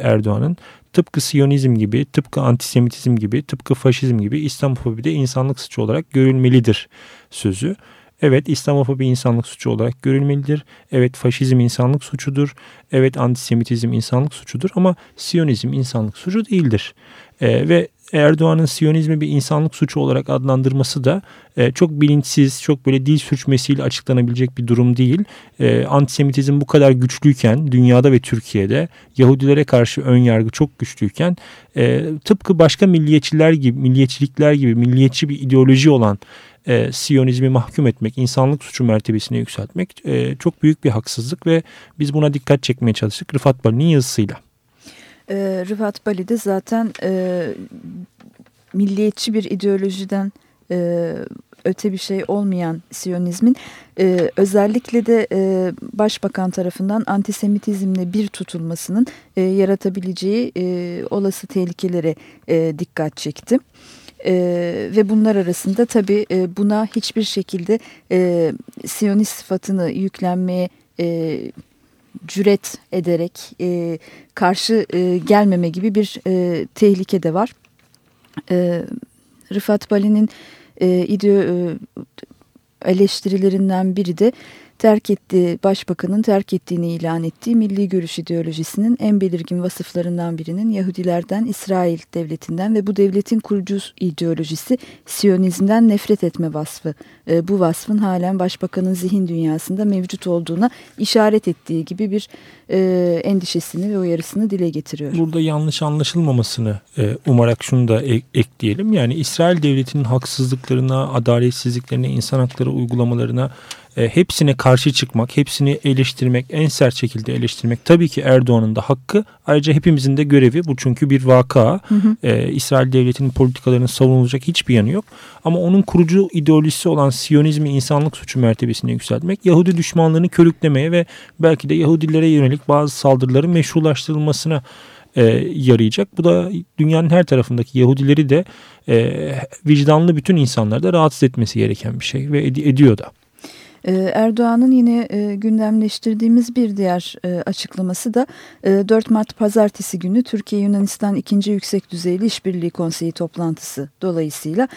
S2: Erdoğan'ın tıpkı Siyonizm gibi, tıpkı antisemitizm gibi, tıpkı faşizm gibi İslamofobi de insanlık suçu olarak görülmelidir sözü. Evet İslamofobi insanlık suçu olarak görülmelidir. Evet faşizm insanlık suçudur. Evet antisemitizm insanlık suçudur ama Siyonizm insanlık suçu değildir. Ee, ve Erdoğan'ın Siyonizmi bir insanlık suçu olarak adlandırması da e, çok bilinçsiz, çok böyle dil sürçmesiyle açıklanabilecek bir durum değil. E, antisemitizm bu kadar güçlüyken dünyada ve Türkiye'de Yahudilere karşı ön yargı çok güçlüyken e, tıpkı başka milliyetçiler gibi, milliyetçilikler gibi milliyetçi bir ideoloji olan e, Siyonizmi mahkum etmek, insanlık suçu mertebesine yükseltmek e, çok büyük bir haksızlık ve biz buna dikkat çekmeye çalıştık Rıfat Bali'nin yazısıyla.
S3: E, Rıfat Bali de zaten e, milliyetçi bir ideolojiden e, öte bir şey olmayan Siyonizmin e, özellikle de e, başbakan tarafından antisemitizmle bir tutulmasının e, yaratabileceği e, olası tehlikelere e, dikkat çekti. Ee, ve bunlar arasında tabii e, buna hiçbir şekilde e, Siyonist sıfatını yüklenmeye e, cüret ederek e, karşı e, gelmeme gibi bir e, tehlike de var. E, Rıfat Bali'nin e, ideo, e, eleştirilerinden biri de terk ettiği başbakanın terk ettiğini ilan ettiği milli görüş ideolojisinin en belirgin vasıflarından birinin Yahudilerden, İsrail devletinden ve bu devletin kurucu ideolojisi Siyonizmden nefret etme vasfı. E, bu vasfın halen başbakanın zihin dünyasında mevcut olduğuna işaret ettiği gibi bir e, endişesini ve uyarısını dile getiriyor.
S2: Burada yanlış anlaşılmamasını e, umarak şunu da ek, ekleyelim. Yani İsrail devletinin haksızlıklarına, adaletsizliklerine, insan hakları uygulamalarına e, hepsine karşı çıkmak, hepsini eleştirmek, en sert şekilde eleştirmek tabii ki Erdoğan'ın da hakkı. Ayrıca hepimizin de görevi bu çünkü bir vaka. Hı hı. E, İsrail devletinin politikalarının savunulacak hiçbir yanı yok. Ama onun kurucu ideolojisi olan Siyonizmi insanlık suçu mertebesine yükseltmek, Yahudi düşmanlığını körüklemeye ve belki de Yahudilere yönelik bazı saldırıların meşrulaştırılmasına e, yarayacak. Bu da dünyanın her tarafındaki Yahudileri de e, vicdanlı bütün insanları da rahatsız etmesi gereken bir şey ve ed- ediyor da.
S3: Erdoğan'ın yine gündemleştirdiğimiz bir diğer açıklaması da 4 Mart pazartesi günü Türkiye-Yunanistan 2. Yüksek Düzeyli İşbirliği Konseyi toplantısı dolayısıyla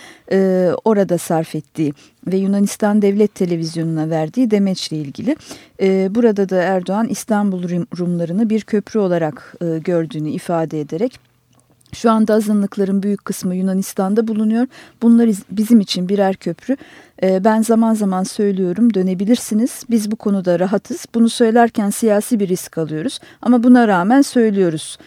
S3: orada sarf ettiği ve Yunanistan Devlet Televizyonu'na verdiği demeçle ilgili. Burada da Erdoğan İstanbul Rumlarını bir köprü olarak gördüğünü ifade ederek şu anda azınlıkların büyük kısmı Yunanistan'da bulunuyor. Bunlar bizim için birer köprü. Ben zaman zaman söylüyorum dönebilirsiniz. Biz bu konuda rahatız. Bunu söylerken siyasi bir risk alıyoruz. Ama buna rağmen söylüyoruz.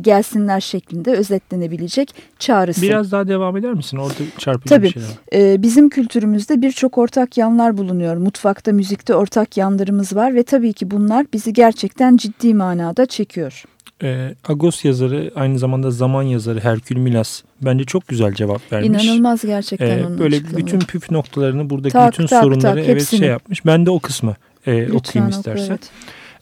S3: Gelsinler şeklinde özetlenebilecek çağrısı.
S2: Biraz daha devam eder misin? Orada çarpıcı
S3: Tabii,
S2: bir şey var.
S3: Bizim kültürümüzde birçok ortak yanlar bulunuyor. Mutfakta, müzikte ortak yanlarımız var. Ve tabii ki bunlar bizi gerçekten ciddi manada çekiyor.
S2: E, Agos yazarı aynı zamanda zaman yazarı Herkül Milas bence çok güzel cevap vermiş.
S3: İnanılmaz gerçekten
S2: e,
S3: onun
S2: Böyle
S3: açıklamaları.
S2: bütün püf noktalarını buradaki
S3: Tak,
S2: bütün
S3: tak,
S2: sorunları
S3: tak,
S2: evet
S3: hepsini.
S2: şey yapmış. Ben de o kısmı e,
S3: Lütfen
S2: okuyayım
S3: oku,
S2: istersen.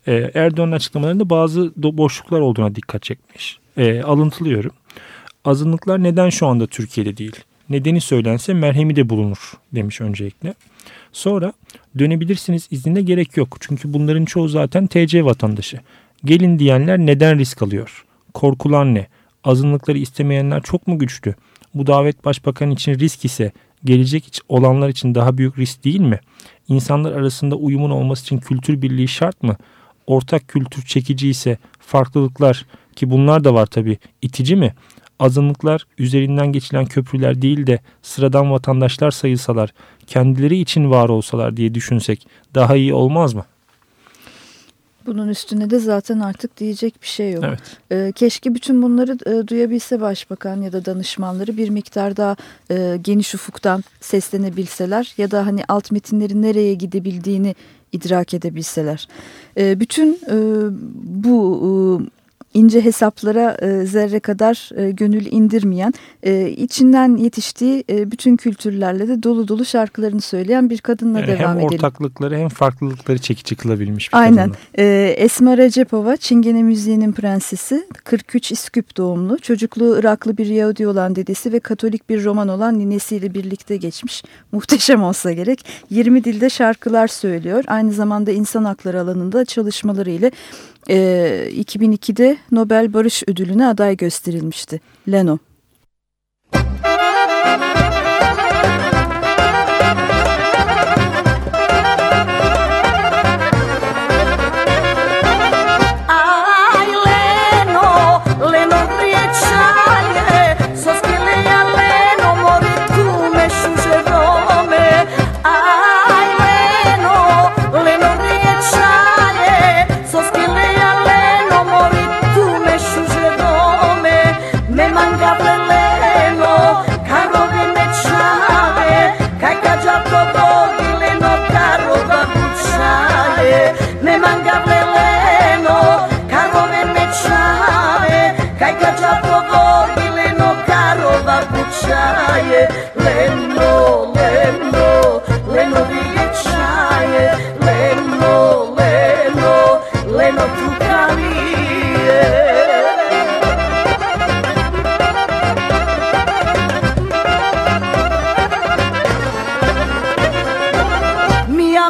S3: evet.
S2: E, Erdoğan'ın açıklamalarında bazı boşluklar olduğuna dikkat çekmiş. E, alıntılıyorum. Azınlıklar neden şu anda Türkiye'de değil? Nedeni söylense merhemi de bulunur demiş öncelikle. Sonra dönebilirsiniz iznine gerek yok. Çünkü bunların çoğu zaten TC vatandaşı. Gelin diyenler neden risk alıyor? Korkular ne? Azınlıkları istemeyenler çok mu güçlü? Bu davet başbakan için risk ise gelecek olanlar için daha büyük risk değil mi? İnsanlar arasında uyumun olması için kültür birliği şart mı? Ortak kültür çekici ise farklılıklar ki bunlar da var tabii itici mi? Azınlıklar üzerinden geçilen köprüler değil de sıradan vatandaşlar sayılsalar, kendileri için var olsalar diye düşünsek daha iyi olmaz mı?
S3: Bunun üstüne de zaten artık diyecek bir şey yok.
S2: Evet.
S3: Ee, keşke bütün bunları e, duyabilse başbakan ya da danışmanları bir miktar daha e, geniş ufuktan seslenebilseler ya da hani alt metinlerin nereye gidebildiğini idrak edebilseler. E, bütün e, bu e, ince hesaplara e, zerre kadar e, gönül indirmeyen, e, içinden yetiştiği e, bütün kültürlerle de dolu dolu şarkılarını söyleyen bir kadınla
S2: Yani
S3: devam
S2: hem
S3: edelim.
S2: ortaklıkları hem farklılıkları çekici kılabilmiş bir
S3: Aynen.
S2: kadınla.
S3: Ee, Esma Recepova, Çingene müziğinin prensesi, 43 İsküp doğumlu, çocukluğu Iraklı bir Yahudi olan dedesi ve Katolik bir Roman olan ninesiyle birlikte geçmiş. Muhteşem olsa gerek. 20 dilde şarkılar söylüyor. Aynı zamanda insan hakları alanında çalışmaları ile e, 2002'de Nobel Barış Ödülü'ne aday gösterilmişti. Leno.
S17: Ai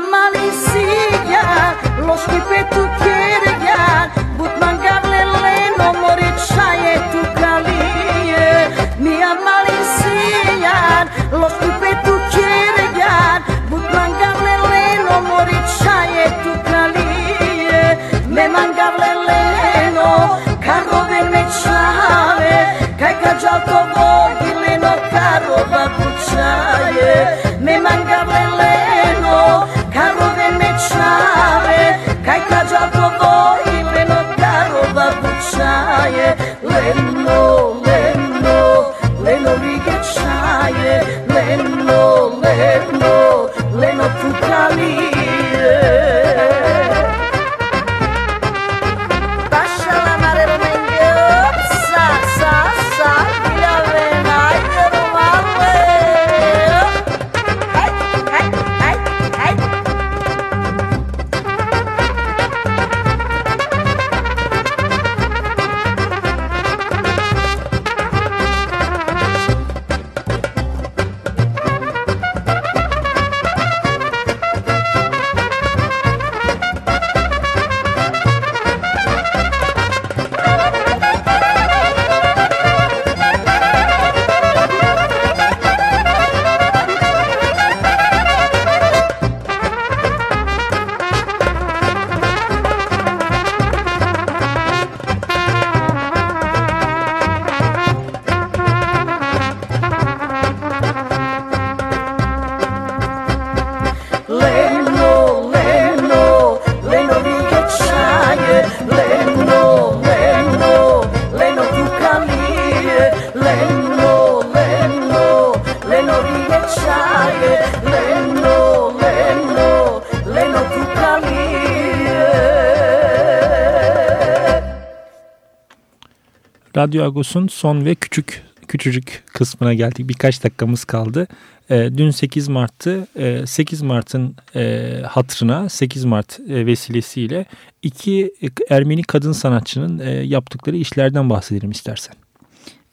S17: malicia los que
S2: Radyo Agos'un son ve küçük küçücük kısmına geldik. Birkaç dakikamız kaldı. E, dün 8 Mart'tı. E, 8 Mart'ın e, hatırına 8 Mart e, vesilesiyle iki Ermeni kadın sanatçının e, yaptıkları işlerden bahsedelim istersen.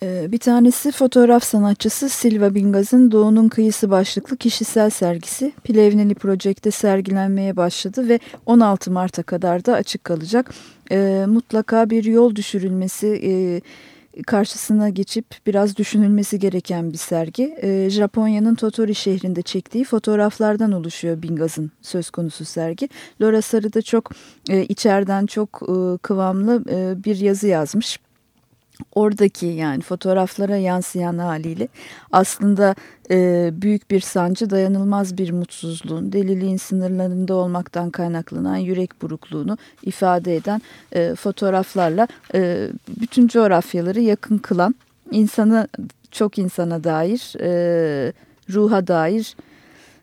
S3: Ee, Bir tanesi fotoğraf sanatçısı Silva Bingaz'ın Doğu'nun Kıyısı başlıklı kişisel sergisi Plevneli Project'te sergilenmeye başladı ve 16 Mart'a kadar da açık kalacak. Ee, Mutlaka bir yol düşürülmesi e, karşısına geçip biraz düşünülmesi gereken bir sergi. Ee, Japonya'nın Totori şehrinde çektiği fotoğraflardan oluşuyor Bingaz'ın söz konusu sergi. Laura Sarı da çok e, içeriden çok e, kıvamlı e, bir yazı yazmış oradaki yani fotoğraflara yansıyan haliyle aslında e, büyük bir sancı, dayanılmaz bir mutsuzluğun, deliliğin sınırlarında olmaktan kaynaklanan yürek burukluğunu ifade eden e, fotoğraflarla e, bütün coğrafyaları yakın kılan insanı çok insana dair, e, ruha dair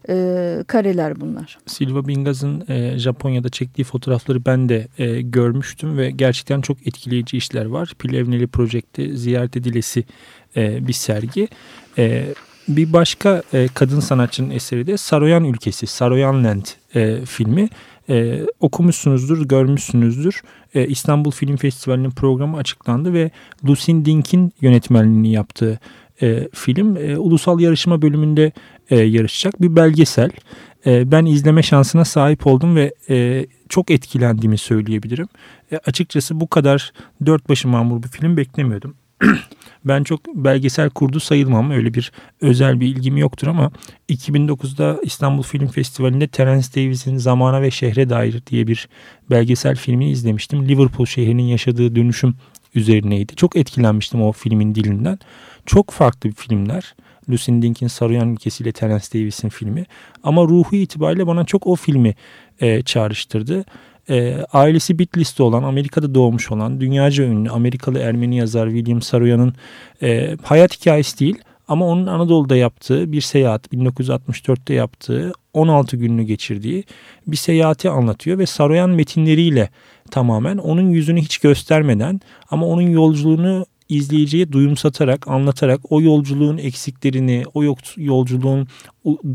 S3: e, kareler bunlar.
S2: Silva Bingaz'ın e, Japonya'da çektiği fotoğrafları ben de e, görmüştüm ve gerçekten çok etkileyici işler var. Plevneli Project'te ziyaret edilesi e, bir sergi. E, bir başka e, kadın sanatçının eseri de Saroyan Ülkesi, Saroyan Land e, filmi. E, okumuşsunuzdur, görmüşsünüzdür. E, İstanbul Film Festivali'nin programı açıklandı ve Lucien Dink'in yönetmenliğini yaptığı e, film e, ulusal yarışma bölümünde e, yarışacak bir belgesel. E, ben izleme şansına sahip oldum ve e, çok etkilendiğimi söyleyebilirim. E, açıkçası bu kadar dört başı mamur bir film beklemiyordum. ben çok belgesel kurdu sayılmam. Öyle bir özel bir ilgim yoktur ama 2009'da İstanbul Film Festivali'nde Terence Davis'in Zamana ve Şehre Dair diye bir belgesel filmini izlemiştim. Liverpool şehrinin yaşadığı dönüşüm üzerineydi. Çok etkilenmiştim o filmin dilinden. Çok farklı filmler. Lucy Dink'in Saruyan Ülkesi ile Terence Davis'in filmi. Ama ruhu itibariyle bana çok o filmi e, çağrıştırdı. E, ailesi Bitlis'te olan, Amerika'da doğmuş olan, dünyaca ünlü Amerikalı Ermeni yazar William Saroyan'ın e, hayat hikayesi değil ama onun Anadolu'da yaptığı bir seyahat, 1964'te yaptığı 16 gününü geçirdiği bir seyahati anlatıyor ve Saroyan metinleriyle tamamen onun yüzünü hiç göstermeden ama onun yolculuğunu izleyiciye duyumsatarak, anlatarak o yolculuğun eksiklerini, o yolculuğun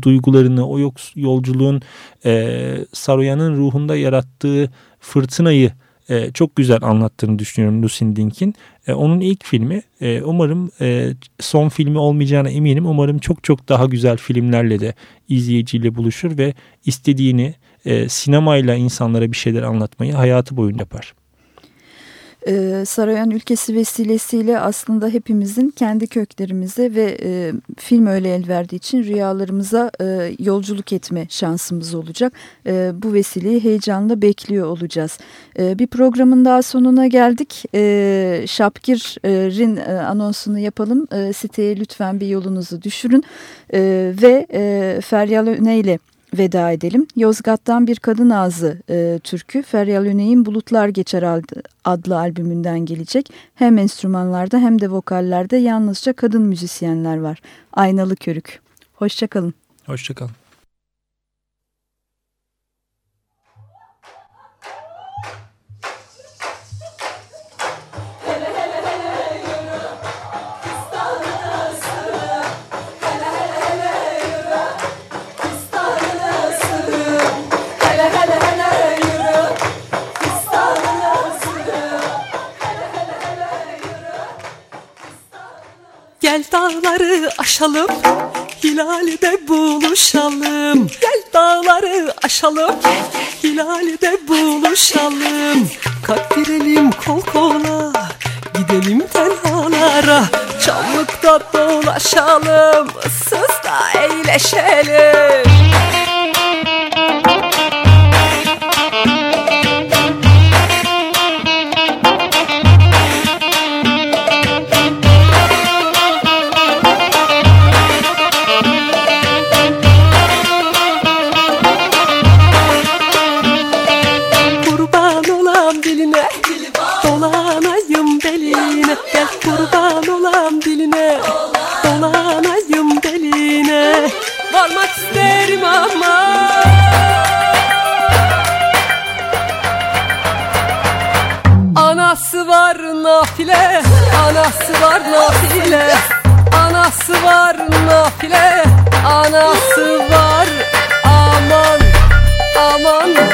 S2: duygularını, o yolculuğun e, Saroyan'ın ruhunda yarattığı fırtınayı e, çok güzel anlattığını düşünüyorum Lucien Dink'in. E, onun ilk filmi e, umarım e, son filmi olmayacağına eminim. Umarım çok çok daha güzel filmlerle de izleyiciyle buluşur ve istediğini e, sinemayla insanlara bir şeyler anlatmayı hayatı boyunca yapar.
S3: Ee, Sarayan ülkesi vesilesiyle aslında hepimizin kendi köklerimize ve e, film öyle el verdiği için rüyalarımıza e, yolculuk etme şansımız olacak. E, bu vesileyi heyecanla bekliyor olacağız. E, bir programın daha sonuna geldik. E, Şapkir'in e, anonsunu yapalım. E, siteye lütfen bir yolunuzu düşürün. E, ve e, Feryal Öne ile veda edelim. Yozgat'tan bir kadın ağzı e, türkü Feryal Öney'in Bulutlar Geçer adlı, albümünden gelecek. Hem enstrümanlarda hem de vokallerde yalnızca kadın müzisyenler var. Aynalı Körük. Hoşçakalın.
S2: Hoşçakalın.
S6: Gel dağları aşalım, hilalde buluşalım. Gel dağları aşalım, hilalde buluşalım. Kalp verelim kol kola, gidelim tenhalara. Çamlıkta dolaşalım, ıssız da eğleşelim. var nafile
S4: Anası var nafile Anası var. Aman aman.